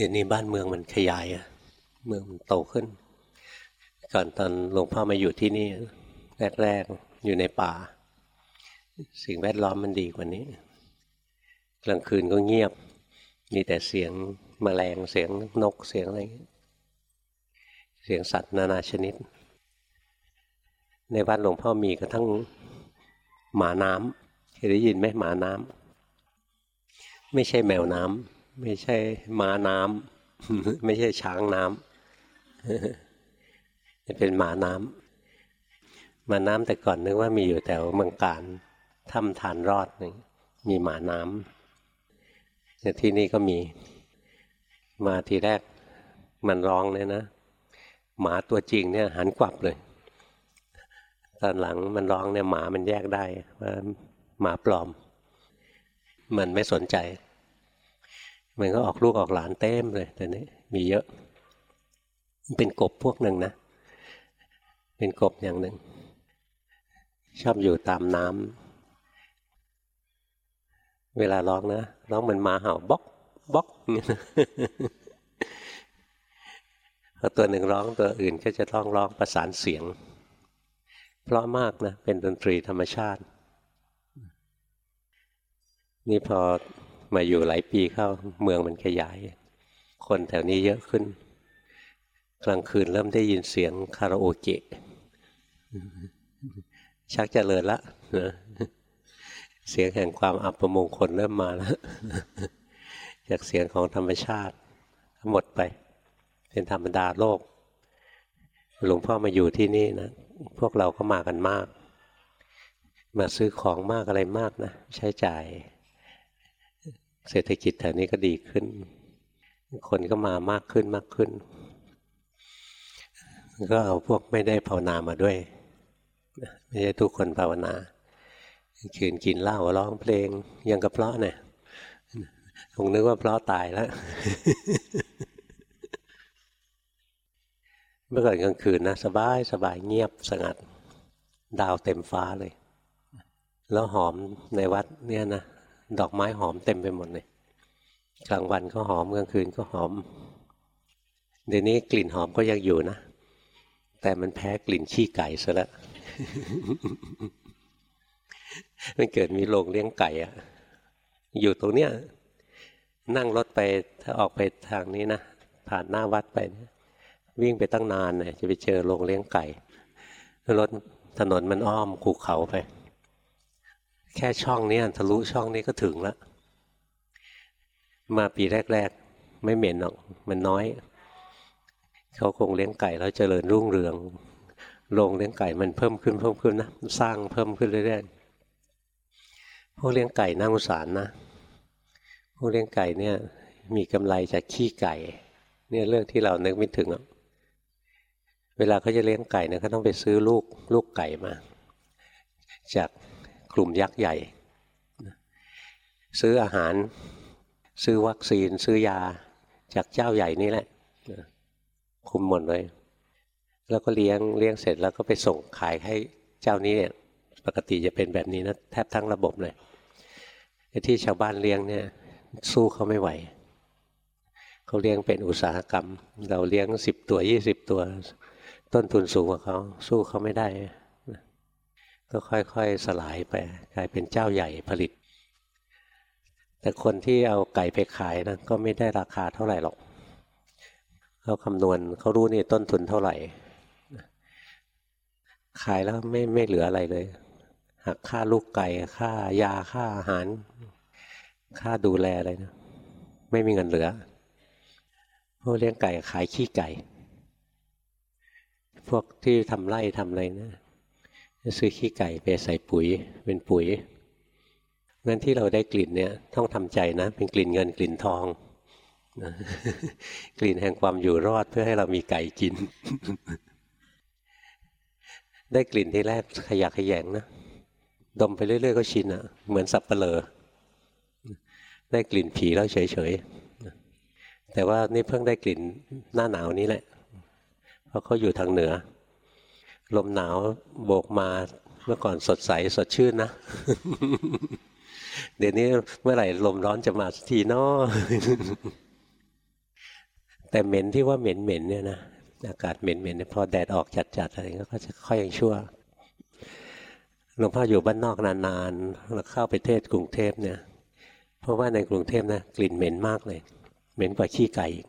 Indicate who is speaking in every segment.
Speaker 1: เดี๋ยวนี้บ้านเมืองมันขยายอะเมืองมันโตขึ้น ก่อนตอนหลวงพ่อมาอยู่ที่นี่แรกๆอยู่ในป่า สิ่งแวดล้อมมันดีกว่านี้ กลางคืนก็เงียบ มีแต่เสียงมแมลงเสียงนกเสียงอะไรเสียงสัตว์นานาชนิด ในวัดหลวงพ่อมีกระทั่งหมาน้ำเคยได้ยินไหมหมาน้ำไม่ใช่แมวน้ำ ไม่ใช่ม้าน้ำไม่ใช่ช้างน้ำจะเป็นหมาน้ำหมาน้ำแต่ก่อนนึกว่ามีอยู่แต่เมืองการถ้ำทานรอดนึงมีหมาน้ำแต่ที่นี่ก็มี มาทีแรกมันร้องเลยนะหมาตัวจริงเนี่ยหันกลับเลย ตอนหลังมันร้องเนี่ยหมามันแยกได้ว่าหมาปลอม มันไม่สนใจ มันก็ออกลูกออกหลานเต็มเลยแต่นี้มีเยอะ เป็นกบพวกหนึ่งนะ เป็นกบอย่างหนึ่ง ชอบอยู่ตามน้ำเวลาร้องนะร้องมือนมาเห่าบ๊อกบ๊อกพอตัวหนึ่งร้องตัวอื่นก็จะต้องร้องประสานเสียง เพราะมากนะ เป็นดนตรีธรรมชาติ นี่พอ มาอยู่หลายปีเข้าเมืองมันขยาย คนแถวนี้เยอะขึ้น กลางคืนเริ่มได้ยินเสียงคาราโอเกะ ชักเจริญละเสียงแห่งความอัปมงคลเริ่มมาแล้วจากเสียงของธรรมชาติหมดไป เป็นธรรมดาโลก หลวงพ่อมาอยู่ที่นี่นะ พวกเราก็มากันมาก มาซื้อของมากอะไรมากนะ ใช้จ่าย เศรษฐกิจแถวนี้ก็ดีขึ้น คนก็มามากขึ้นมากขึ้น ก็เอาพวกไม่ได้ภาวนามาด้วย ไม่ใช่ทุกคนภาวนาคืนกินเหล้าร้องเพลง ยังกระเพาะเนี่ยคงนึกว่าเพราะตายแล้ว เมื่อก่อนกลางคืนนะ สบายสบายเงียบสงัด ดาวเต็มฟ้าเลย แล้วหอมในวัดเนี่ยนะ ดอกไม้หอมเต็มไปหมดเลยกลางวันก็หอมกลางคืนก็หอม เดี๋ยวนี้กลิ่นหอมก็ยังอยู่นะ แต่มันแพ้กลิ่นขี้ไก่ซะแล้วมันเกิดมีโรงเลี้ยงไก่อะอยู่ตรงเนี้ยนั่งรถไปถ้าออกไปทางนี้นะผ่านหน้าวัดไปเนี่ยวิ่งไปตั้งนานเนี่ยจะไปเจอโรงเลี้ยงไก่รถถนนมันอ้อมภูเขาไป แค่ช่องนี้ทะลุช่องนี้ก็ถึงแล้ว มาปีแรก ๆ ไม่เหม็นหรอก มันน้อย เขาคงเลี้ยงไก่แล้วเจริญรุ่งเรืองโรงเลี้ยงไก่มันเพิ่มขึ้นเพิ่มขึ้นนะสร้างเพิ่มขึ้นเรื่อยๆพวกเลี้ยงไก่น่าสงสารนะพวกเลี้ยงไก่เนี่ย มีกำไรจากขี้ไก่ เนี่ยเรื่องที่เรานึกไม่ถึงอะเวลาเขาจะเลี้ยงไก่เนี่ยเขาต้องไปซื้อลูกลูกไก่มา จาก กลุ่มยักษ์ใหญ่ ซื้ออาหาร ซื้อวัคซีน ซื้อยาจากเจ้าใหญ่นี่แหละคุมหมดเลย แล้วก็เลี้ยงเลี้ยงเสร็จแล้วก็ไปส่งขายให้เจ้านี้เนี่ยปกติจะเป็นแบบนี้นะแทบทั้งระบบเลยที่ชาวบ้านเลี้ยงเนี่ย สู้เขาไม่ไหวเขาเลี้ยงเป็นอุตสาหกรรม เราเลี้ยงสิบตัวยี่สิบตัว ต้นทุนสูงกว่าเขาสู้เขาไม่ได้ ก็ค่อยๆสลายไปกลายเป็นเจ้าใหญ่ผลิต แต่คนที่เอาไก่ไปขายนะก็ไม่ได้ราคาเท่าไหร่หรอกเขาคำนวณเขารู้นี่ต้นทุนเท่าไหร่ ขายแล้วไม่ไม่เหลืออะไรเลยหักค่าลูกไก่ค่ายาค่าอาหาร ค่าดูแลอะไรนะไม่มีเงินเหลือพวกเลี้ยงไก่ขายขี้ไก่ พวกที่ทำไร่ทำอะไรนะ ซื้อขี้ไก่ไปใส่ปุ๋ย เป็นปุ๋ยงั้นที่เราได้กลิ่นเนี่ยต้องทำใจนะ เป็นกลิ่นเงินกลิ่นทองกลิ่นแห่งความอยู่รอดเพื่อให้เรามีไก่กิน ได้กลิ่นที่แรกขยะขยงนะดมไปเรื่อย ๆ ก็ชินอะ่ะ เหมือนสับเปลอได้กลิ่นผีแล้วเฉยๆแต่ว่านี่เพิ่งได้กลิ่นหน้าหนาวนี้แหละ เพราะเขาอยู่ทางเหนือ ลมหนาวโบกมาเมื่อก่อนสดใสสดชื่นนะ เดี๋ยวนี้เมื่อไหร่ลมร้อนจะมาทีนอแต่เหม็นที่ว่าเหม็นเหม็นเนี่ยนะอากาศเหม็นเหม็นพอแดดออกจัดๆอะไรก็จะค่อยยังชั่วหลวงพ่ออยู่บ้านนอกนานๆแล้วเข้าไปเทศกรุงเทพเนี่ย เพราะว่าในกรุงเทพนะกลิ่นเหม็นมากเลย เหม็นกว่าขี้ไก่อีก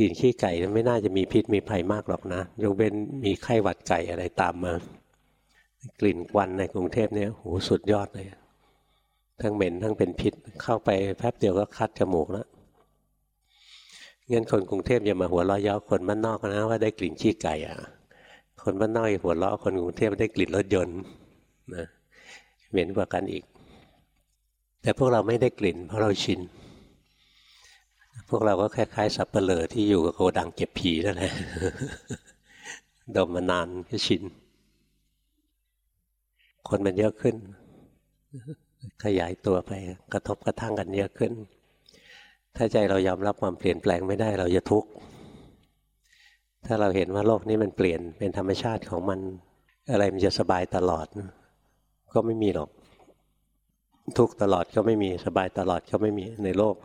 Speaker 1: ลิ่นขี้ไก่ไม่น่าจะมีพิษมีภัยมากหรอกนะยกเว้นมีไข้หวัดไก่อะไรตามมากลิ่นควันในกรุงเทพเนี่ยโหสุดยอดเลย ทั้งเหม็นทั้งเป็นพิษเข้าไปแป๊บเดียวก็คัดจมูกแล้วงั้นคนกรุงเทพอย่ามาหัวเราะเย้าคนบ้านนอกนะว่าได้กลิ่นขี้ไก่อะ คนบ้านนอกหัวเราะคนกรุงเทพได้กลิ่นรถยนต์นะเหม็นกว่ากันอีก แต่พวกเราไม่ได้กลิ่นเพราะเราชิน พวกเราก็คล้ายๆสับเปลือที่อยู่กับโกดังเก็บผีนั่นแหละดมมานานก็ชิน คนมันเยอะขึ้น ขยายตัวไปกระทบกระทั่งกันเยอะขึ้น ถ้าใจเรายอมรับความเปลี่ยนแปลงไม่ได้เราจะทุกข์ ถ้าเราเห็นว่าโลกนี้มันเปลี่ยนเป็นธรรมชาติของมัน อะไรมันจะสบายตลอด ก็ไม่มีหรอก ทุกตลอดก็ไม่มีสบายตลอดก็ไม่มีในโลก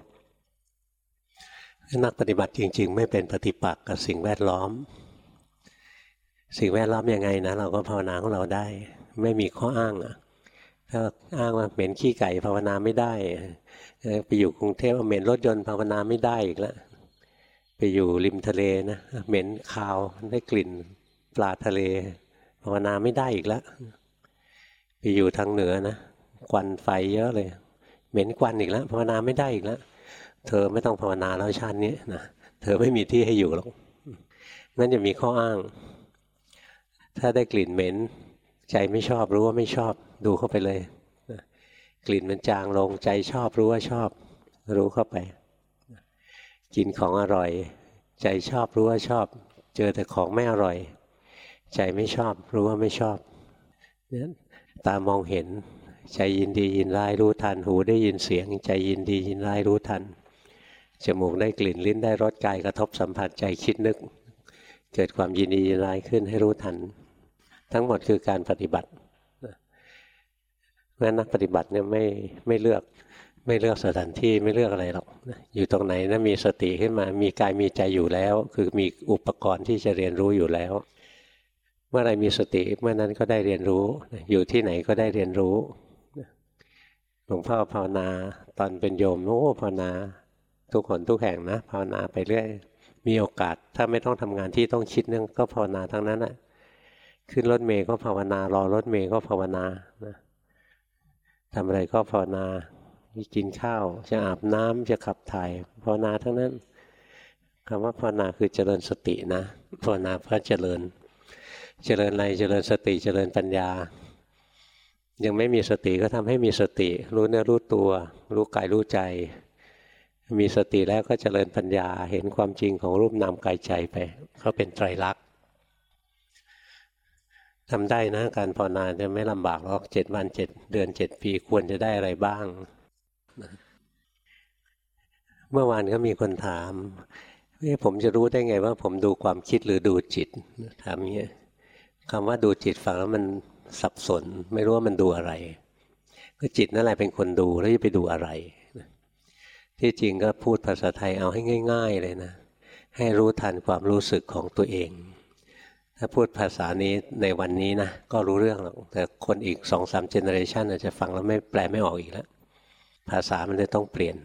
Speaker 1: นักปฏิบัติจริง ๆ ไม่เป็นปฏิปักษ์กับสิ่งแวดล้อม สิ่งแวดล้อมยังไงนะเราก็ภาวนาของเราได้ ไม่มีข้ออ้างอะถ้าอ้างว่าเหม็นขี้ไก่ภาวนาไม่ได้ไปอยู่กรุงเทพเหม็นรถยนต์ภาวนาไม่ได้อีกแล้วไปอยู่ริมทะเลนะเหม็นคาวได้กลิ่นปลาทะเล ภาวนาไม่ได้อีกแล้วไปอยู่ทางเหนือนะควันไฟเยอะเลย เหม็นควันอีกแล้วภาวนาไม่ได้อีกแล้ว เธอไม่ต้องภาวนาแล้วชาตินี้นะเธอไม่มีที่ให้อยู่หรอกนั่นจะมีข้ออ้าง ถ้าได้กลิ่นเหม็น ใจไม่ชอบรู้ว่าไม่ชอบดูเข้าไปเลยกลิ่นมันจางลงใจชอบรู้ว่าชอบ รู้เข้าไป กินของอร่อย ใจชอบรู้ว่าชอบ เจอแต่ของไม่อร่อย ใจไม่ชอบรู้ว่าไม่ชอบนี่ยตามองเห็น ใจยินดียินร้ายรู้ทัน หูได้ยินเสียง ใจยินดียินร้ายรู้ทัน จมูกได้กลิ่นลิ้นได้รสกายกระทบสัมผัสใจคิดนึก เกิดความยินดียินร้ายขึ้นให้รู้ทัน ทั้งหมดคือการปฏิบัติเพราะนักปฏิบัติเนี่ยไม่ไม่เลือกไม่เลือกสถานที่ไม่เลือกอะไรหรอกอยู่ตรงไหนนะมีสติขึ้นมา มีกายมีใจอยู่แล้ว คือมีอุปกรณ์ที่จะเรียนรู้อยู่แล้ว เมื่อไรมีสติเมื่อนั้นก็ได้เรียนรู้ อยู่ที่ไหนก็ได้เรียนรู้หลวงพ่อภาวนาตอนเป็นโยมโอ้ภาวนา ทุกคนทุกแห่งนะภาวนาไปเรื่อย มีโอกาสถ้าไม่ต้องทำงานที่ต้องคิดเรื่องก็ภาวนาทั้งนั้นแหละขึ้นรถเมย์ก็ภาวนารอรถเมย์ก็ภาวนานะทำอะไรก็ภาวนากินข้าว จะอาบน้ำจะขับถ่ายภาวนาทั้งนั้นคำว่าภาวนาคือเจริญสตินะภาวนาเพื่อเจริญ เจริญอะไรเจริญสติเจริญปัญญา ยังไม่มีสติก็ทำให้มีสติ รู้เนื้อรู้ตัว รู้กายรู้ใจ มีสติแล้วก็เจริญปัญญาเห็นความจริงของรูปนามกายใจไปเขาเป็นไตรลักษณ์ทำได้นะการภาวนาจะไม่ลำบากหรอกเจ็ดวันเจ็ดเดือนเจ็ดปีควรจะได้อะไรบ้าง เมื่อวานก็มีคนถามผมจะรู้ได้ไงว่า ผมดูความคิดหรือดูจิตถามอย่างนี้คำว่าดูจิตฟังแล้วมันสับสน ไม่รู้ว่ามันดูอะไร ก็จิตนั่นแหละเป็นคนดูแล้วจะไปดูอะไร ที่จริงก็พูดภาษาไทยเอาให้ง่าย ๆ เลยนะ ให้รู้ทันความรู้สึกของตัวเอง ถ้าพูดภาษานี้ในวันนี้นะ ก็รู้เรื่องหรอกแต่คนอีกสองสามเจเนอเรชันอาจจะฟังแล้วไม่แปลไม่ออกอีกแล้ว ภาษามันจะต้องเปลี่ยน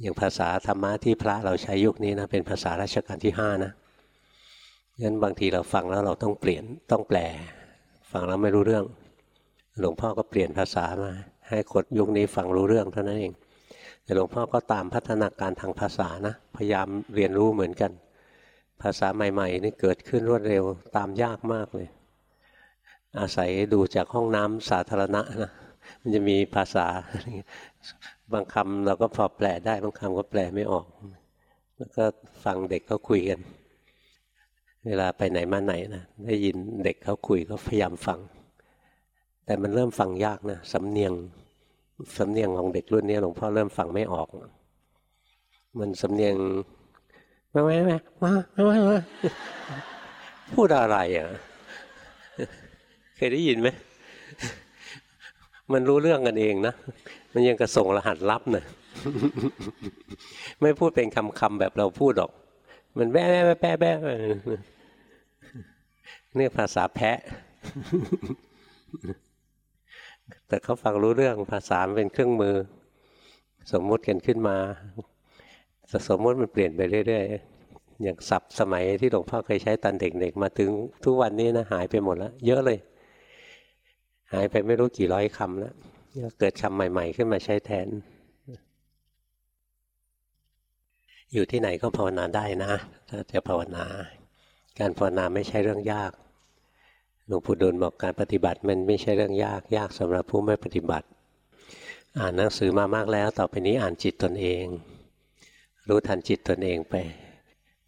Speaker 1: อย่างภาษาธรรมะที่พระเราใช้ยุคนี้นะ เป็นภาษาราชการที่ห้านะงั้นบางทีเราฟังแล้วเราต้องเปลี่ยนต้องแปล ฟังแล้วไม่รู้เรื่อง หลวงพ่อก็เปลี่ยนภาษามา ให้คนยุคนี้ฟังรู้เรื่องเท่านั้นเอง หลวงพ่อก็ตามพัฒนาการทางภาษานะ พยายามเรียนรู้เหมือนกัน ภาษาใหม่ๆนี่เกิดขึ้นรวดเร็วตามยากมากเลย อาศัยดูจากห้องน้ำสาธารณะนะมันจะมีภาษา บางคำเราก็พอแปลได้ บางคำก็แปลไม่ออก แล้วก็ฟังเด็กเขาคุยกันเวลาไปไหนมาไหนนะได้ยินเด็กเขาคุยก็พยายามฟัง แต่มันเริ่มฟังยากนะสำเนียง สำเนียงของเด็กรุ่นนี้หลวงพ่อเริ่มฟังไม่ออก มันสำเนียงมาไหมมามามามาพูดอะไรอะเคยได้ยินไหมมันรู้เรื่องกันเองนะ มันยังกระส่งรหัสลับเนะไม่พูดเป็นคำๆแบบเราพูดหรอก มันแบ๊ะแบ๊ะแบ๊ะแบ๊ะนี่ภาษาแพะ แต่เขาฟังรู้เรื่องภาษาเป็นเครื่องมือ สมมุติกันขึ้นมาสมมติมันเปลี่ยนไปเรื่อยๆ อย่างศัพท์สมัยที่หลวงพ่อเคยใช้ตอนเด็กๆ มาถึงทุกวันนี้นะหายไปหมดแล้ว เยอะเลย หายไปไม่รู้กี่ร้อยคำแล้วเกิดคำใหม่ ๆ ขึ้นมาใช้แทน อยู่ที่ไหนก็ภาวนาได้นะ ถ้าจะภาวนา การภาวนาไม่ใช่เรื่องยาก หลวงปู่ดูลบอกการปฏิบัติมันไม่ใช่เรื่องยากยากสำหรับผู้ไม่ปฏิบัติ อ่านหนังสือมามากแล้ว ต่อไปนี้อ่านจิตตนเอง รู้ทันจิตตนเองไป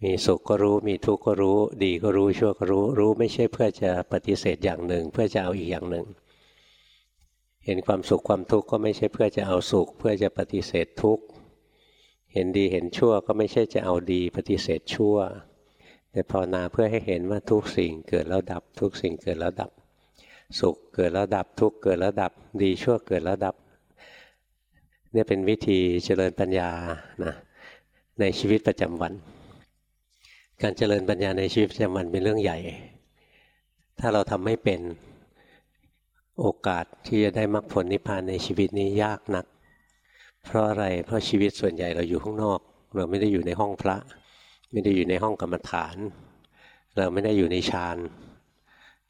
Speaker 1: มีสุขก็รู้มีทุกข์ก็รู้ ดีก็รู้ชั่วก็รู้ รู้ไม่ใช่เพื่อจะปฏิเสธอย่างหนึ่ง เพื่อจะเอาอีกอย่างหนึ่ง เห็นความสุขความทุกข์ก็ไม่ใช่เพื่อจะเอาสุข เพื่อจะปฏิเสธทุกข์เห็นดีเห็นชั่วก็ไม่ใช่จะเอาดีปฏิเสธชั่ว แต่ภาวนาเพื่อให้เห็นว่าทุกสิ่งเกิดแล้วดับ ทุกสิ่งเกิดแล้วดับ สุขเกิดแล้วดับ ทุกเกิดแล้วดับ ดีชั่วเกิดแล้วดับนี่เป็นวิธีเจริญปัญญานะในชีวิตประจำวัน การเจริญปัญญาในชีวิตประจำวันเป็นเรื่องใหญ่ ถ้าเราทำไม่เป็นโอกาสที่จะได้มรรคผลนิพพานในชีวิตนี้ยากนัก เพราะอะไรเพราะชีวิตส่วนใหญ่เราอยู่ข้างนอก เราไม่ได้อยู่ในห้องพระ ไม่ได้อยู่ในห้องกรรมฐาน เราไม่ได้อยู่ในฌาน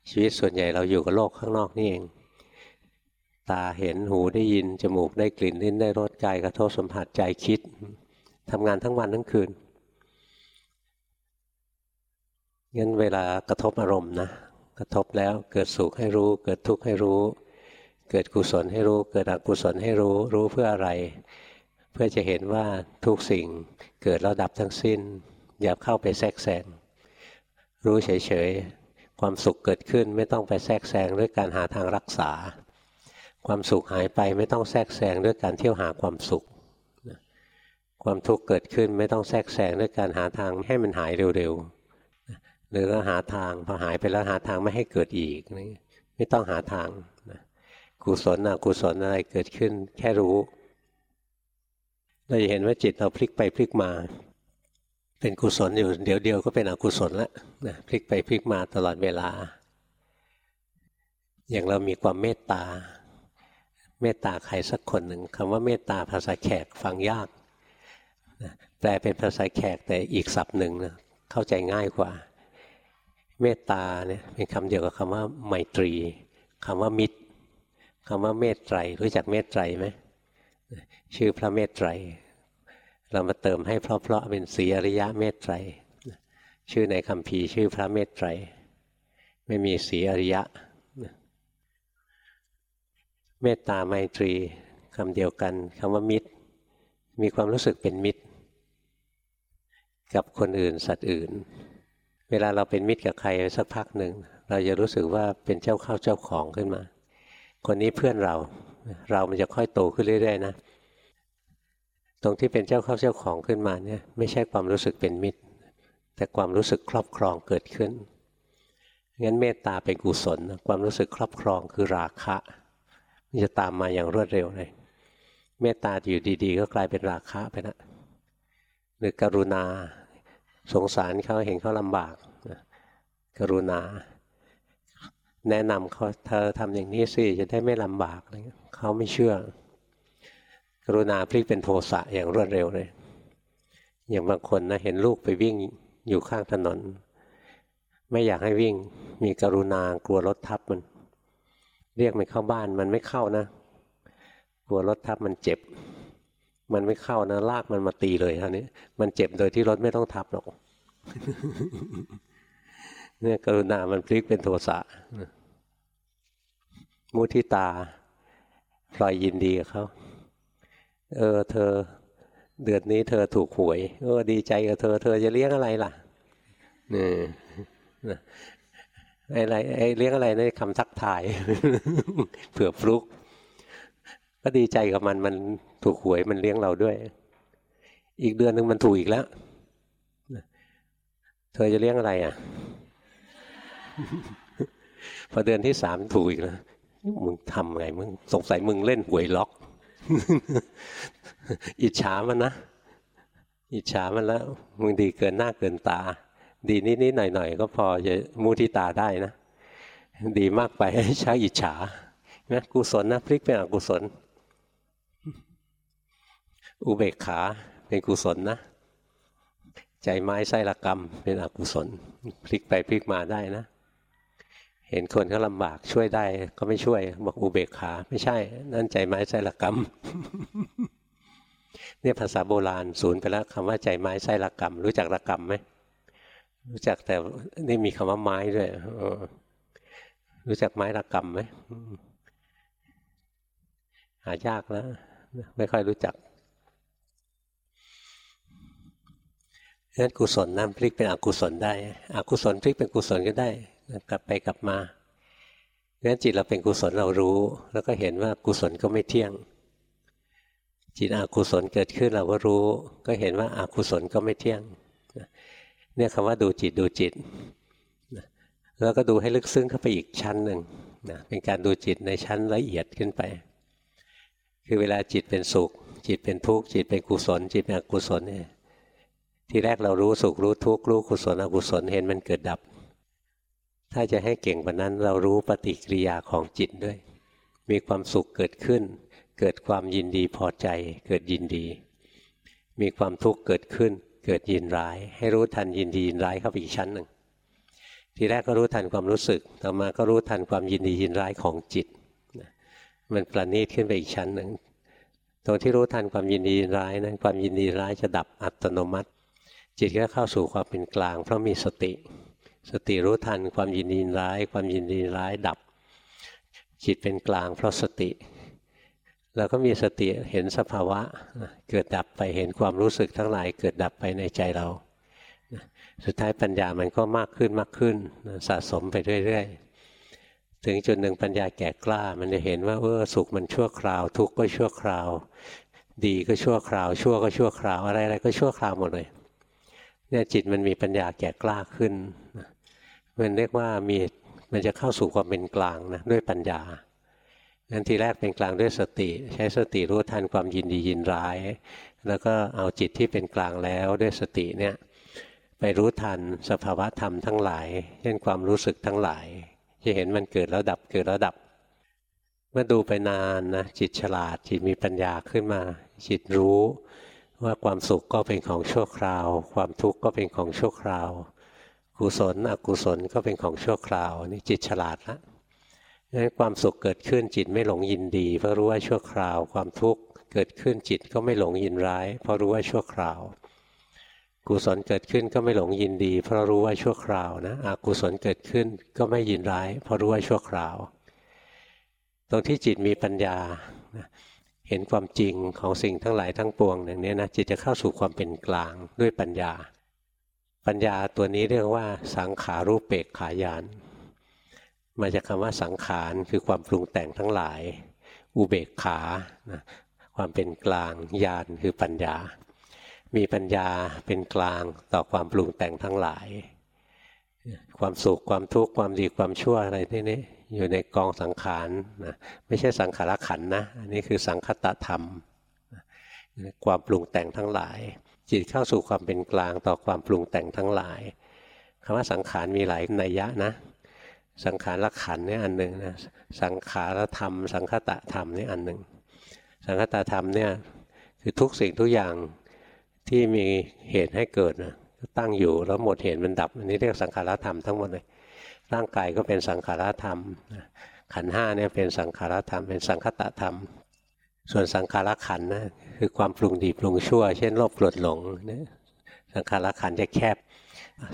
Speaker 1: ชีวิตส่วนใหญ่เราอยู่กับโลกข้างนอกนี่เอง ตาเห็นหูได้ยิน จมูกได้กลิ่นลิ้นได้รสกายกระทบสัมผัสใจคิดทำงานทั้งวันทั้งคืนงั้นเวลากระทบอารมณ์นะกระทบแล้วเกิดสุขให้รู้ เกิดทุกข์ให้รู้ เกิดกุศลให้รู้ เกิดอกุศลให้รู้ รู้เพื่ออะไร เพื่อจะเห็นว่าทุกสิ่งเกิดแล้วดับทั้งสิ้น อย่าเข้าไปแทรกแซงรู้เฉยๆ ความสุขเกิดขึ้นไม่ต้องไปแทรกแซงด้วยการหาทางรักษา ความสุขหายไปไม่ต้องแทรกแซงด้วยการเที่ยวหาความสุข ความทุกข์เกิดขึ้นไม่ต้องแทรกแซงด้วยการหาทางให้มันหายเร็วๆหรือก็หาทางพอหายไปแล้วหาทางไม่ให้เกิดอีกไม่ต้องหาทางกุศลอกุศลอะไรเกิดขึ้นแค่รู้เราจะเห็นว่าจิตเราพลิกไปพลิกมา เป็นกุศลอยู่เดี๋ยวเดียวก็เป็นอกุศลแล้วนะพลิกไปพลิกมาตลอดเวลา อย่างเรามีความเมตตา เมตตาใครสักคนหนึ่งคำว่าเมตตาภาษาแขกฟังยากแปลเป็นภาษาแขกแต่อีกศัพท์หนึ่งนะเข้าใจง่ายกว่า เมตตาเนี่ยเป็นคำเดียวกับคำว่าไมตรีคำว่ามิตรคำว่าเมตไตรรู้จักเมตไตรไหมชื่อพระเมตไตร เรามาเติมให้เพราะๆเป็นสีอริยะเมตไตรชื่อในคำพีชื่อพระเมตไตรไม่มีสีอริยะ เมตตาไมตรีคำเดียวกันคำว่ามิตร มีความรู้สึกเป็นมิตร กับคนอื่นสัตว์อื่น เวลาเราเป็นมิตรกับใครสักพักหนึ่ง เราจะรู้สึกว่าเป็นเจ้าเข้าเจ้าของขึ้นมา คนนี้เพื่อนเรา เรามันจะค่อยโตขึ้นเรื่อยๆนะ ตรงที่เป็นเจ้าเข้าเจ้าของขึ้นมาเนี่ยไม่ใช่ความรู้สึกเป็นมิตร แต่ความรู้สึกครอบครองเกิดขึ้นงั้นเมตตาเป็นกุศลความรู้สึกครอบครองคือราคะมันจะตามมาอย่างรวดเร็วเลย เมตตาอยู่ดีๆ ก็กลายเป็นราคะไปนะหรือกรุณา สงสารเขาเห็นเขาลำบาก กรุณา แนะนำเขาเธอทำอย่างนี้สิจะได้ไม่ลำบากเขาไม่เชื่อ รุณาพลิกเป็นโทสะอย่างรวดเร็วเลย อย่างบางคนนะเห็นลูกไปวิ่งอยู่ข้างถนน ไม่อยากให้วิ่ง มีกรุณากลัวรถทับมัน เรียกมันเข้าบ้านมันไม่เข้านะ กลัวรถทับมันเจ็บ มันไม่เข้านะลากมันมาตีเลยท่านี้มันเจ็บโดยที่รถไม่ต้องทับหรอกเนี่ยกรุณามันพลิกเป็นโทสะมุทิตาพลอยยินดีกับเขา เออเธอเดือนนี้เธอถูกหวยเออดีใจกับเธอ เธอจะเลี้ยงอะไรล่ะนี่อะไรไอ้เลี้ยงอะไรในคำทักทายเผื่อฟลุก ก็ดีใจกับมันมันถูกหวยมันเลี้ยงเราด้วย อีกเดือนหนึ่งมันถูกอีกแล้วเธอจะเลี้ยงอะไรอะ พอเดือนที่สามถูกอีกแล้วมึงทำไงมึงสงสัยมึงเล่นหวยล็อก อิจฉามันนะ อิจฉามันแล้วมึงดีเกินหน้าเกินตา ดีนิดๆหน่อยๆก็พอจะมูที่ตาได้นะ ดีมากไปให้ใช้อิจฉานะกุศลนะพลิกเป็นอกุศล อุเบกขาเป็นกุศลนะ ใจไม้ไส้ละกรรมเป็นอกุศล พลิกไปพลิกมาได้นะ เห็นคนเขาลำบากช่วยได้ก็ไม่ช่วย บอกอุเบกขา ไม่ใช่ นั่นใจไม้ไส้ละกรรมเนี่ยภาษาโบราณศูนย์ไปแล้วคำว่าใจไม้ไส้ละกรรมรู้จักละกรรมไหมรู้จักแต่นี่มีคำว่าไม้ด้วยรู้จักไม้ละกรรมไหมหายากแล้วไม่ค่อยรู้จักนั้นกุศลน้ำพลิกเป็นอกุศลได้ อกุศลพลิกเป็นกุศลก็ได้ กลับไปกลับมางั้นจิตเราเป็นกุศลเรารู้ แล้วก็เห็นว่ากุศลก็ไม่เที่ยง จิตอกุศลเกิดขึ้นเราก็รู้ ก็เห็นว่าอากุศลก็ไม่เที่ยงเนี่ยคำว่าดูจิตดูจิตแล้วก็ดูให้ลึกซึ้งเข้าไปอีกชั้นหนึ่งนะเป็นการดูจิตในชั้นละเอียดขึ้นไป คือเวลาจิตเป็นสุข จิตเป็นทุกข์จิตเป็นกุศล จิตเป็นอกุศลเนี่ยทีแรกเรารู้สุขรู้ทุกข์รู้กุศลอกุศลเห็นมันเกิดดับ ถ้าจะให้เก่งกว่านั้น เรารู้ปฏิกิริยาของจิตด้วย มีความสุขเกิดขึ้น เกิดความยินดีพอใจ เกิดยินดี มีความทุกข์เกิดขึ้น เกิดยินร้าย ให้รู้ทันยินดียินร้ายเข้าไปอีกชั้นหนึ่งทีแรกก็รู้ทันความรู้สึก ต่อมาก็รู้ทันความยินดียินร้ายของจิต มันประณีตขึ้นไปอีกชั้นหนึ่ง ตรงที่รู้ทันความยินดียินร้ายนั้น ความยินดีร้ายจะดับอัตโนมัติ จิตก็เข้าสู่ความเป็นกลาง เพราะมีสติ สติรู้ทันความยินดีร้าย ความยินดีร้ายดับ จิตเป็นกลางเพราะสติ แล้วก็มีสติเห็นสภาวะ เกิดดับไปเห็นความรู้สึกทั้งหลาย เกิดดับไปในใจเรา สุดท้ายปัญญามันก็มากขึ้นมากขึ้นสะสมไปเรื่อยๆ ถึงจุดหนึ่งปัญญาแก่กล้า มันจะเห็นว่าเออสุขมันชั่วคราว ทุกข์ก็ชั่วคราว ดีก็ชั่วคราว ชั่วก็ชั่วคราวอะไรอะไรก็ชั่วคราวหมดเลยเนี่ยจิตมันมีปัญญาแก่กล้าขึ้น มันเรียกว่ามีมันจะเข้าสู่ความเป็นกลางนะด้วยปัญญางั้นทีแรกเป็นกลางด้วยสติ ใช้สติรู้ทันความยินดียินร้าย แล้วก็เอาจิตที่เป็นกลางแล้วด้วยสติเนี่ยไปรู้ทันสภาวะธรรมทั้งหลาย เช่นความรู้สึกทั้งหลาย จะเห็นมันเกิดแล้วดับเกิดแล้วดับ เมื่อดูไปนานนะจิตฉลาดจิตมีปัญญาขึ้นมา จิตรู้ว่าความสุขก็เป็นของชั่วคราว ความทุกข์ก็เป็นของชั่วคราว กุศลอกุศลก็เป็นของชั่วคราวนี่จิตฉลาดแล้วนั้นความสุขเกิดขึ้นจิตไม่หลงยินดี เพราะรู้ว่าชั่วคราว ความทุกข์เกิดขึ้นจิตก็ไม่หลงยินร้าย เพราะรู้ว่าชั่วคราว กุศลเกิดขึ้นก็ไม่หลงยินดี เพราะรู้ว่าชั่วคราวนะอกุศลเกิดขึ้นก็ไม่ยินร้าย เพราะรู้ว่าชั่วคราว ตรงที่จิตมีปัญญาเห็นความจริงของสิ่งทั้งหลายทั้งปวงอย่างนี้นะจิตจะเข้าสู่ความเป็นกลางด้วยปัญญา ปัญญาตัวนี้เรียกว่า สังขารูปเปกขายาน มาจากคำว่าสังขารคือความปรุงแต่งทั้งหลาย อุเบกขานะความเป็นกลางญาณคือปัญญา มีปัญญาเป็นกลางต่อความปรุงแต่งทั้งหลาย ความสุขความทุกข์ความดีความชั่วอะไรที่นี้อยู่ในกองสังขารนะไม่ใช่สังขารขันนะอันนี้คือสังคตธรรม ความปรุงแต่งทั้งหลาย จิตเข้าสู่ความเป็นกลางต่อความปรุงแต่งทั้งหลายคำว่าสังขารมีหลายนัยยะนะ สังขารละขันนี่อันหนึ่งนะสังขารธรรม สังคตธรรมนี่อันหนึ่งสังคตธรรมเนี่ยคือทุกสิ่งทุกอย่างที่มีเหตุให้เกิดนะตั้งอยู่แล้วหมดเหตุมันดับอันนี้เรียกสังขารธรรมทั้งหมดเลยร่างกายก็เป็นสังขารธรรมขันห้าเนี่ยเป็นสังขารธรรมเป็นสังคตธรรม ส่วนสังขารขันนะคือความปรุงดีปรุงชั่ว เช่นโลภโกรธหลงเนี่ยสังขารขันจะแคบ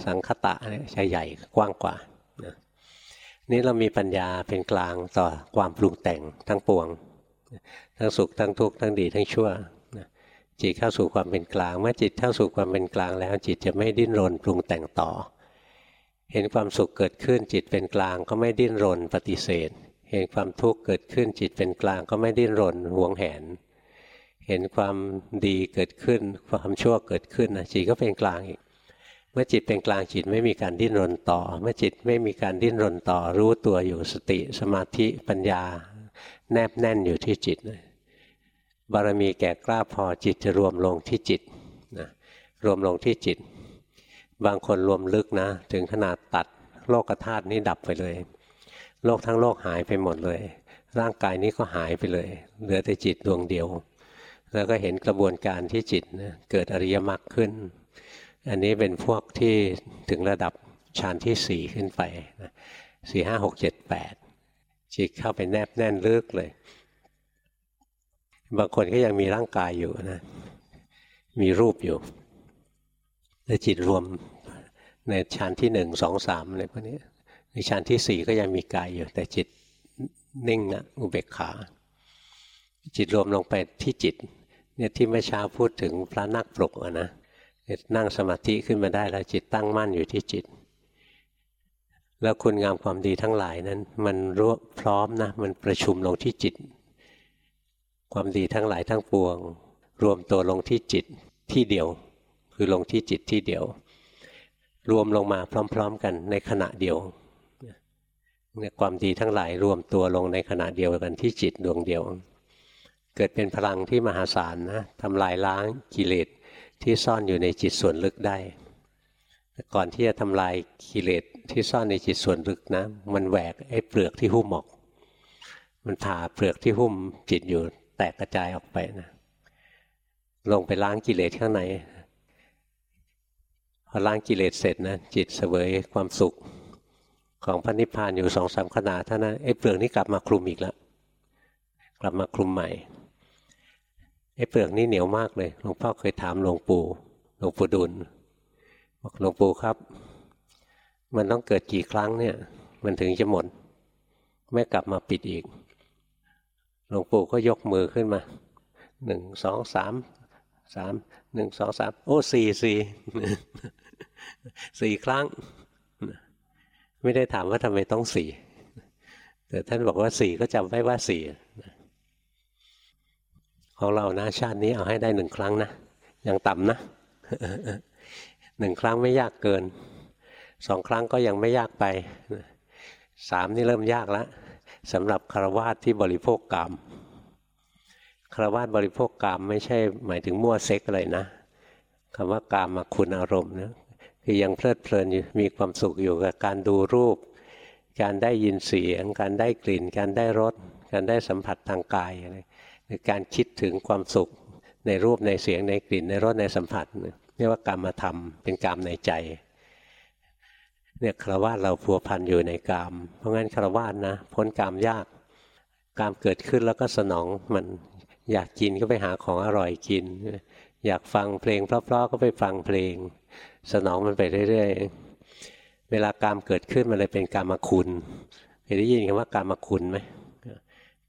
Speaker 1: สังคตะเนี่ยจะใหญ่กว้างกว่านี่เรามีปัญญาเป็นกลางต่อความปรุงแต่งทั้งปวง ทั้งสุขทั้งทุกข์ทั้งดีทั้งชั่วจิตเข้าสู่ความเป็นกลาง เมื่อจิตเข้าสู่ความเป็นกลางแล้ว จิตจะไม่ดิ้นรนปรุงแต่งต่อ เห็นความสุขเกิดขึ้นจิตเป็นกลางก็ไม่ดิ้นรนปฏิเสธ เห็นความทุกข์เกิดขึ้นจิตเป็นกลางก็ไม่ดิ้นรนหวงแหน เห็นความดีเกิดขึ้น ความชั่วเกิดขึ้นนะจิตก็เป็นกลางอีก เมื่อจิตเป็นกลางจิตไม่มีการดิ้นรนต่อ เมื่อจิตไม่มีการดิ้นรนต่อ รู้ตัวอยู่สติสมาธิปัญญา แนบแน่นอยู่ที่จิตบารมีแก่กล้าพอจิตจะรวมลงที่จิตนะรวมลงที่จิต บางคนรวมลึกนะ ถึงขนาดตัดโลกธาตุนี้ดับไปเลย โลกทั้งโลกหายไปหมดเลย ร่างกายนี้ก็หายไปเลย เหลือแต่จิตดวงเดียว แล้วก็เห็นกระบวนการที่จิตนะเกิดอริยมรรคขึ้น อันนี้เป็นพวกที่ถึงระดับฌานที่สี่ขึ้นไปสี่ห้าหกเจ็ดแปดจิตเข้าไปแนบแน่นลึกเลย บางคนก็ยังมีร่างกายอยู่นะมีรูปอยู่แต่จิตรวมในฌานที่หนึ่งสองสามอะไรพวกนี้ ในฌานที่สี่ก็ยังมีกายอยู่แต่จิตนิ่งนะอุเบกขา จิตรวมลงไปที่จิต เนี่ยที่เมื่อเช้าพูดถึงพระนักปลุกนะนั่งสมาธิขึ้นมาได้แล้วจิตตั้งมั่นอยู่ที่จิต แล้วคุณงามความดีทั้งหลายนั้น มันรู้พร้อมนะมันประชุมลงที่จิต ความดีทั้งหลายทั้งปวง รวมตัวลงที่จิตที่เดียว คือลงที่จิตที่เดียว รวมลงมาพร้อม ๆ กันในขณะเดียว เนี่ยความดีทั้งหลายรวมตัวลงในขณะเดียวกันที่จิตดวงเดียว เกิดเป็นพลังที่มหาศาลนะทำลายล้างกิเลสที่ซ่อนอยู่ในจิตส่วนลึกได้ ก่อนที่จะทำลายกิเลสที่ซ่อนในจิตส่วนลึกนะ มันแหวกไอ้เปลือกที่หุ้มออก มันผ่าเปลือกที่หุ้มจิตอยู่แตกกระจายออกไปนะลงไปล้างกิเลสข้างในพอล้างกิเลสเสร็จนะจิตเสวยความสุข ของพระนิพพานอยู่สองสามขนาดเท่านั้นไอ้เปลือกนี้กลับมาคลุมอีกแล้วกลับมาคลุมใหม่ไอ้เปลือกนี่เหนียวมากเลยหลวงพ่อเคยถามหลวงปู่หลวงปู่ดุลบอกหลวงปู่ครับ มันต้องเกิดกี่ครั้งเนี่ย มันถึงจะหมดไม่กลับมาปิดอีกหลวงปู่ก็ยกมือขึ้นมาหนึ่งสองสามสามหนึ่งสองสามโอ้สี่สี่สี่ครั้ง ไม่ได้ถามว่าทำไมต้องสี่แต่ท่านบอกว่าสี่ก็จำไว้ว่าสี่ของเรานะชาตินี้เอาให้ได้หนึ่งครั้งนะยังต่ำนะหนึ่งครั้งไม่ยากเกินสองครั้งก็ยังไม่ยากไปสามนี่เริ่มยากแล้วสำหรับคารวาสที่บริโภคกรรมคารวาสบริโภคกรรมไม่ใช่หมายถึงมั่วเซ็กอะไรนะคำว่ากรรมมาคุณอารมณ์นะ คือยังเพลิดเพลินอยู่มีความสุขอยู่กับการดูรูป การได้ยินเสียง การได้กลิ่น การได้รสการได้สัมผัสทางกายอะไรคือการคิดถึงความสุขในรูปในเสียงในกลิ่นในรสในสัมผัสเรียกว่ากรรมธรรมเป็นกรรมในใจเนี่ยคารวะเราพัวพันอยู่ในกรรมเพราะงั้นคารวะนะพ้นกรรมยากกรรมเกิดขึ้นแล้วก็สนองมันอยากกินก็ไปหาของอร่อยกิน อยากฟังเพลงเพราะๆก็ไปฟังเพลง สนองมันไปเรื่อยๆ เวลากรรมเกิดขึ้นมันเลยเป็นกรรมคุณเคยได้ยินคำว่ากรรมคุณไหม